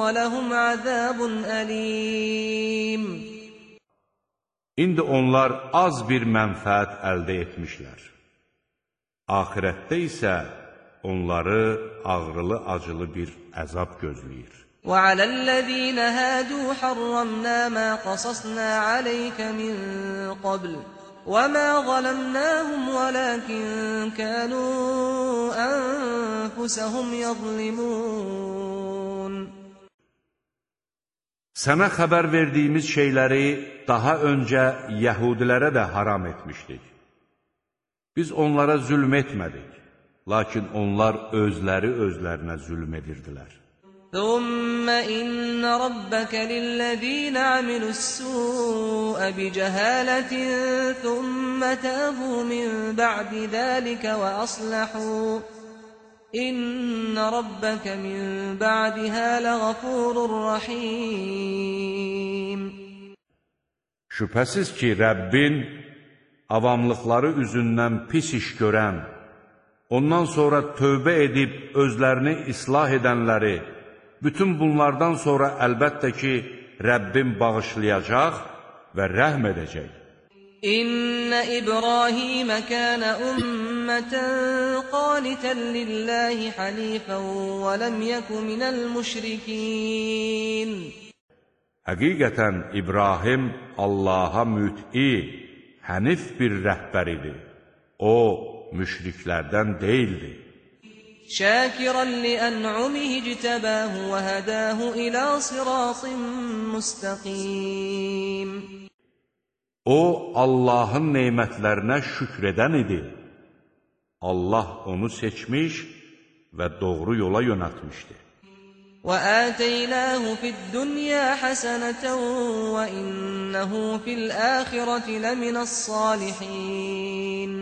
ولهم عذاب أليم İndi onlar az bir mənfəət əldə etmişlər. Ahirətdə isə onları ağrılı-acılı bir əzab gözləyir. وعلى الذين هادوا حرمنا ما قصصنا عليك من قبل وما ظلمناهم ولكن كانوا أنفسهم يظلمون Sənə xəbər verdiyimiz şeyləri daha öncə yəhudilərə də haram etmişdik. Biz onlara zülm etmədik, lakin onlar özləri özlərinə zülm edirdilər. ثم إن ربك للذين عملوا السوء بجهالة ثم تابوا من بعد ذلك وأصلحوا إن ربك من بعدها لغفور رحيم Şübhəsiz ki, Rəbbin avamlıqları üzündən pis iş görən, ondan sonra tövbə edib özlərini islah edənləri, Bütün bunlardan sonra əlbəttə ki, Rəbbim bağışlayacaq və rəhm edəcək. İnna İbrahim kana ummatan qanitan lillahi hanifan və lam yakun minal müşrikin. Həqiqətən İbrahim Allaha müt'i, hənif bir rəhbər idi. O müşriklərdən deyildi. شاكرا لأنعمه اجتباه وهداه إلى صراط مستقيم O, Allahın neymətlərinə şükr edən idi. Allah onu seçmiş və doğru yola yönətmişdi. وآتيناه في الدنيا حسنة وإنه في الآخرة لمن الصالحين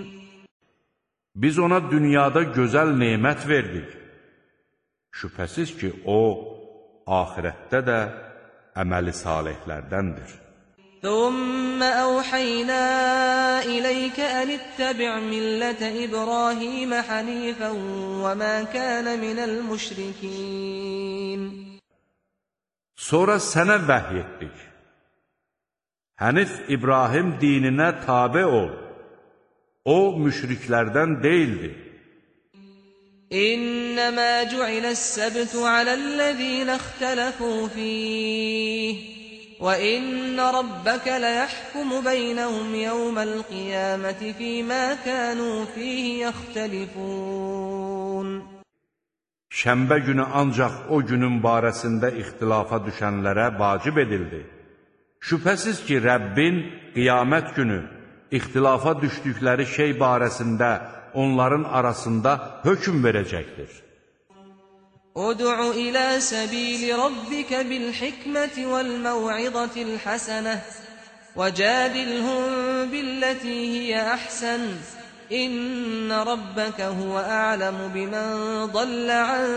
Biz ona dünyada gözəl nemət verdik. Şübhəsiz ki, o, ahirətdə də əməli salihlərdəndir. ثم أوحينا إليك أن اتبع ملة إبراهيم حنيفا وما كان من المشركين Sonra sənə vəhy etdik. Hənif İbrahim dininə tabe ol. O müşriklərdən deyildi. İnnəmə cu'iləs-səbtu aləl-ləzīnə ixtələfū fīh və innə rabbəkə ləyəhkumu beynəhum yevməl-qiyaməti fīmə kənū fīh yəxtəlifūn. Şəmbə günü ancaq o günün barəsində ixtilafa düşənlərə vacib edildi. Şübhəsiz ki, Rəbbin qiyamət günü ixtilafa düşdükləri şey barəsində onların arasında hökm verəcəkdir. ادع إلى سبيل ربك بالحكمة والموعظة الحسنة وجادلهم بالتي هي أحسن إن ربك هو أعلم بمن ضل عن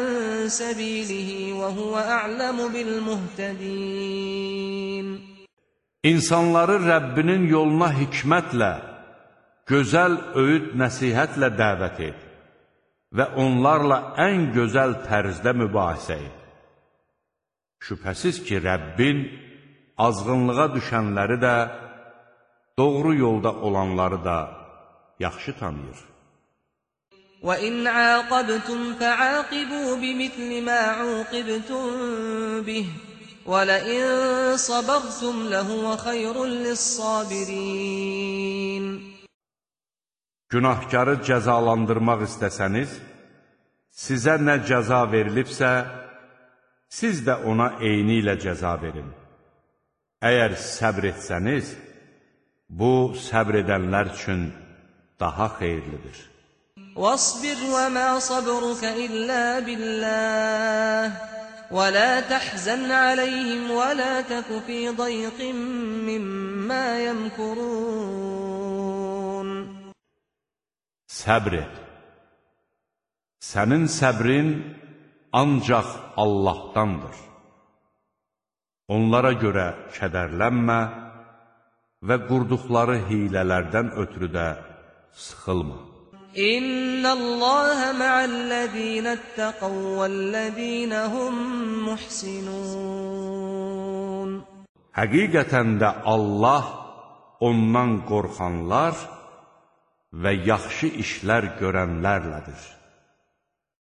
سبيله وهو أعلم بالمهتدين İnsanları Rəbbinin yoluna hikmətlə, gözəl öyüd nəsihətlə dəvət et və onlarla ən gözəl tərzdə mübahisə et. Şübhəsiz ki, Rəbbin azğınlığa düşənləri də, doğru yolda olanları da yaxşı tanıyır. وإن عاقبتم فعاقبوا بمثل ما عوقبتم به ولئن صبرتم لهو خير للصابرين Günahkarı cəzalandırmaq istəsəniz, sizə nə cəza verilibsə, siz də ona eyni ilə cəza verin. Əgər səbr etsəniz, bu səbr edənlər üçün daha xeyirlidir. واصبر وما صبرك إلا بالله ولا تحزن عليهم ولا تك في ضيق مما يمكرون Səbr et. Sənin səbrin ancaq Allahdandır. Onlara görə kədərlənmə və qurduqları hilələrdən ötürü də sıxılma. İnnallaha ma'allezine ittaqav vellezine hum muhsinun Həqiqətən də Allah ondan qorxanlar və yaxşı işlər görənlərlədir.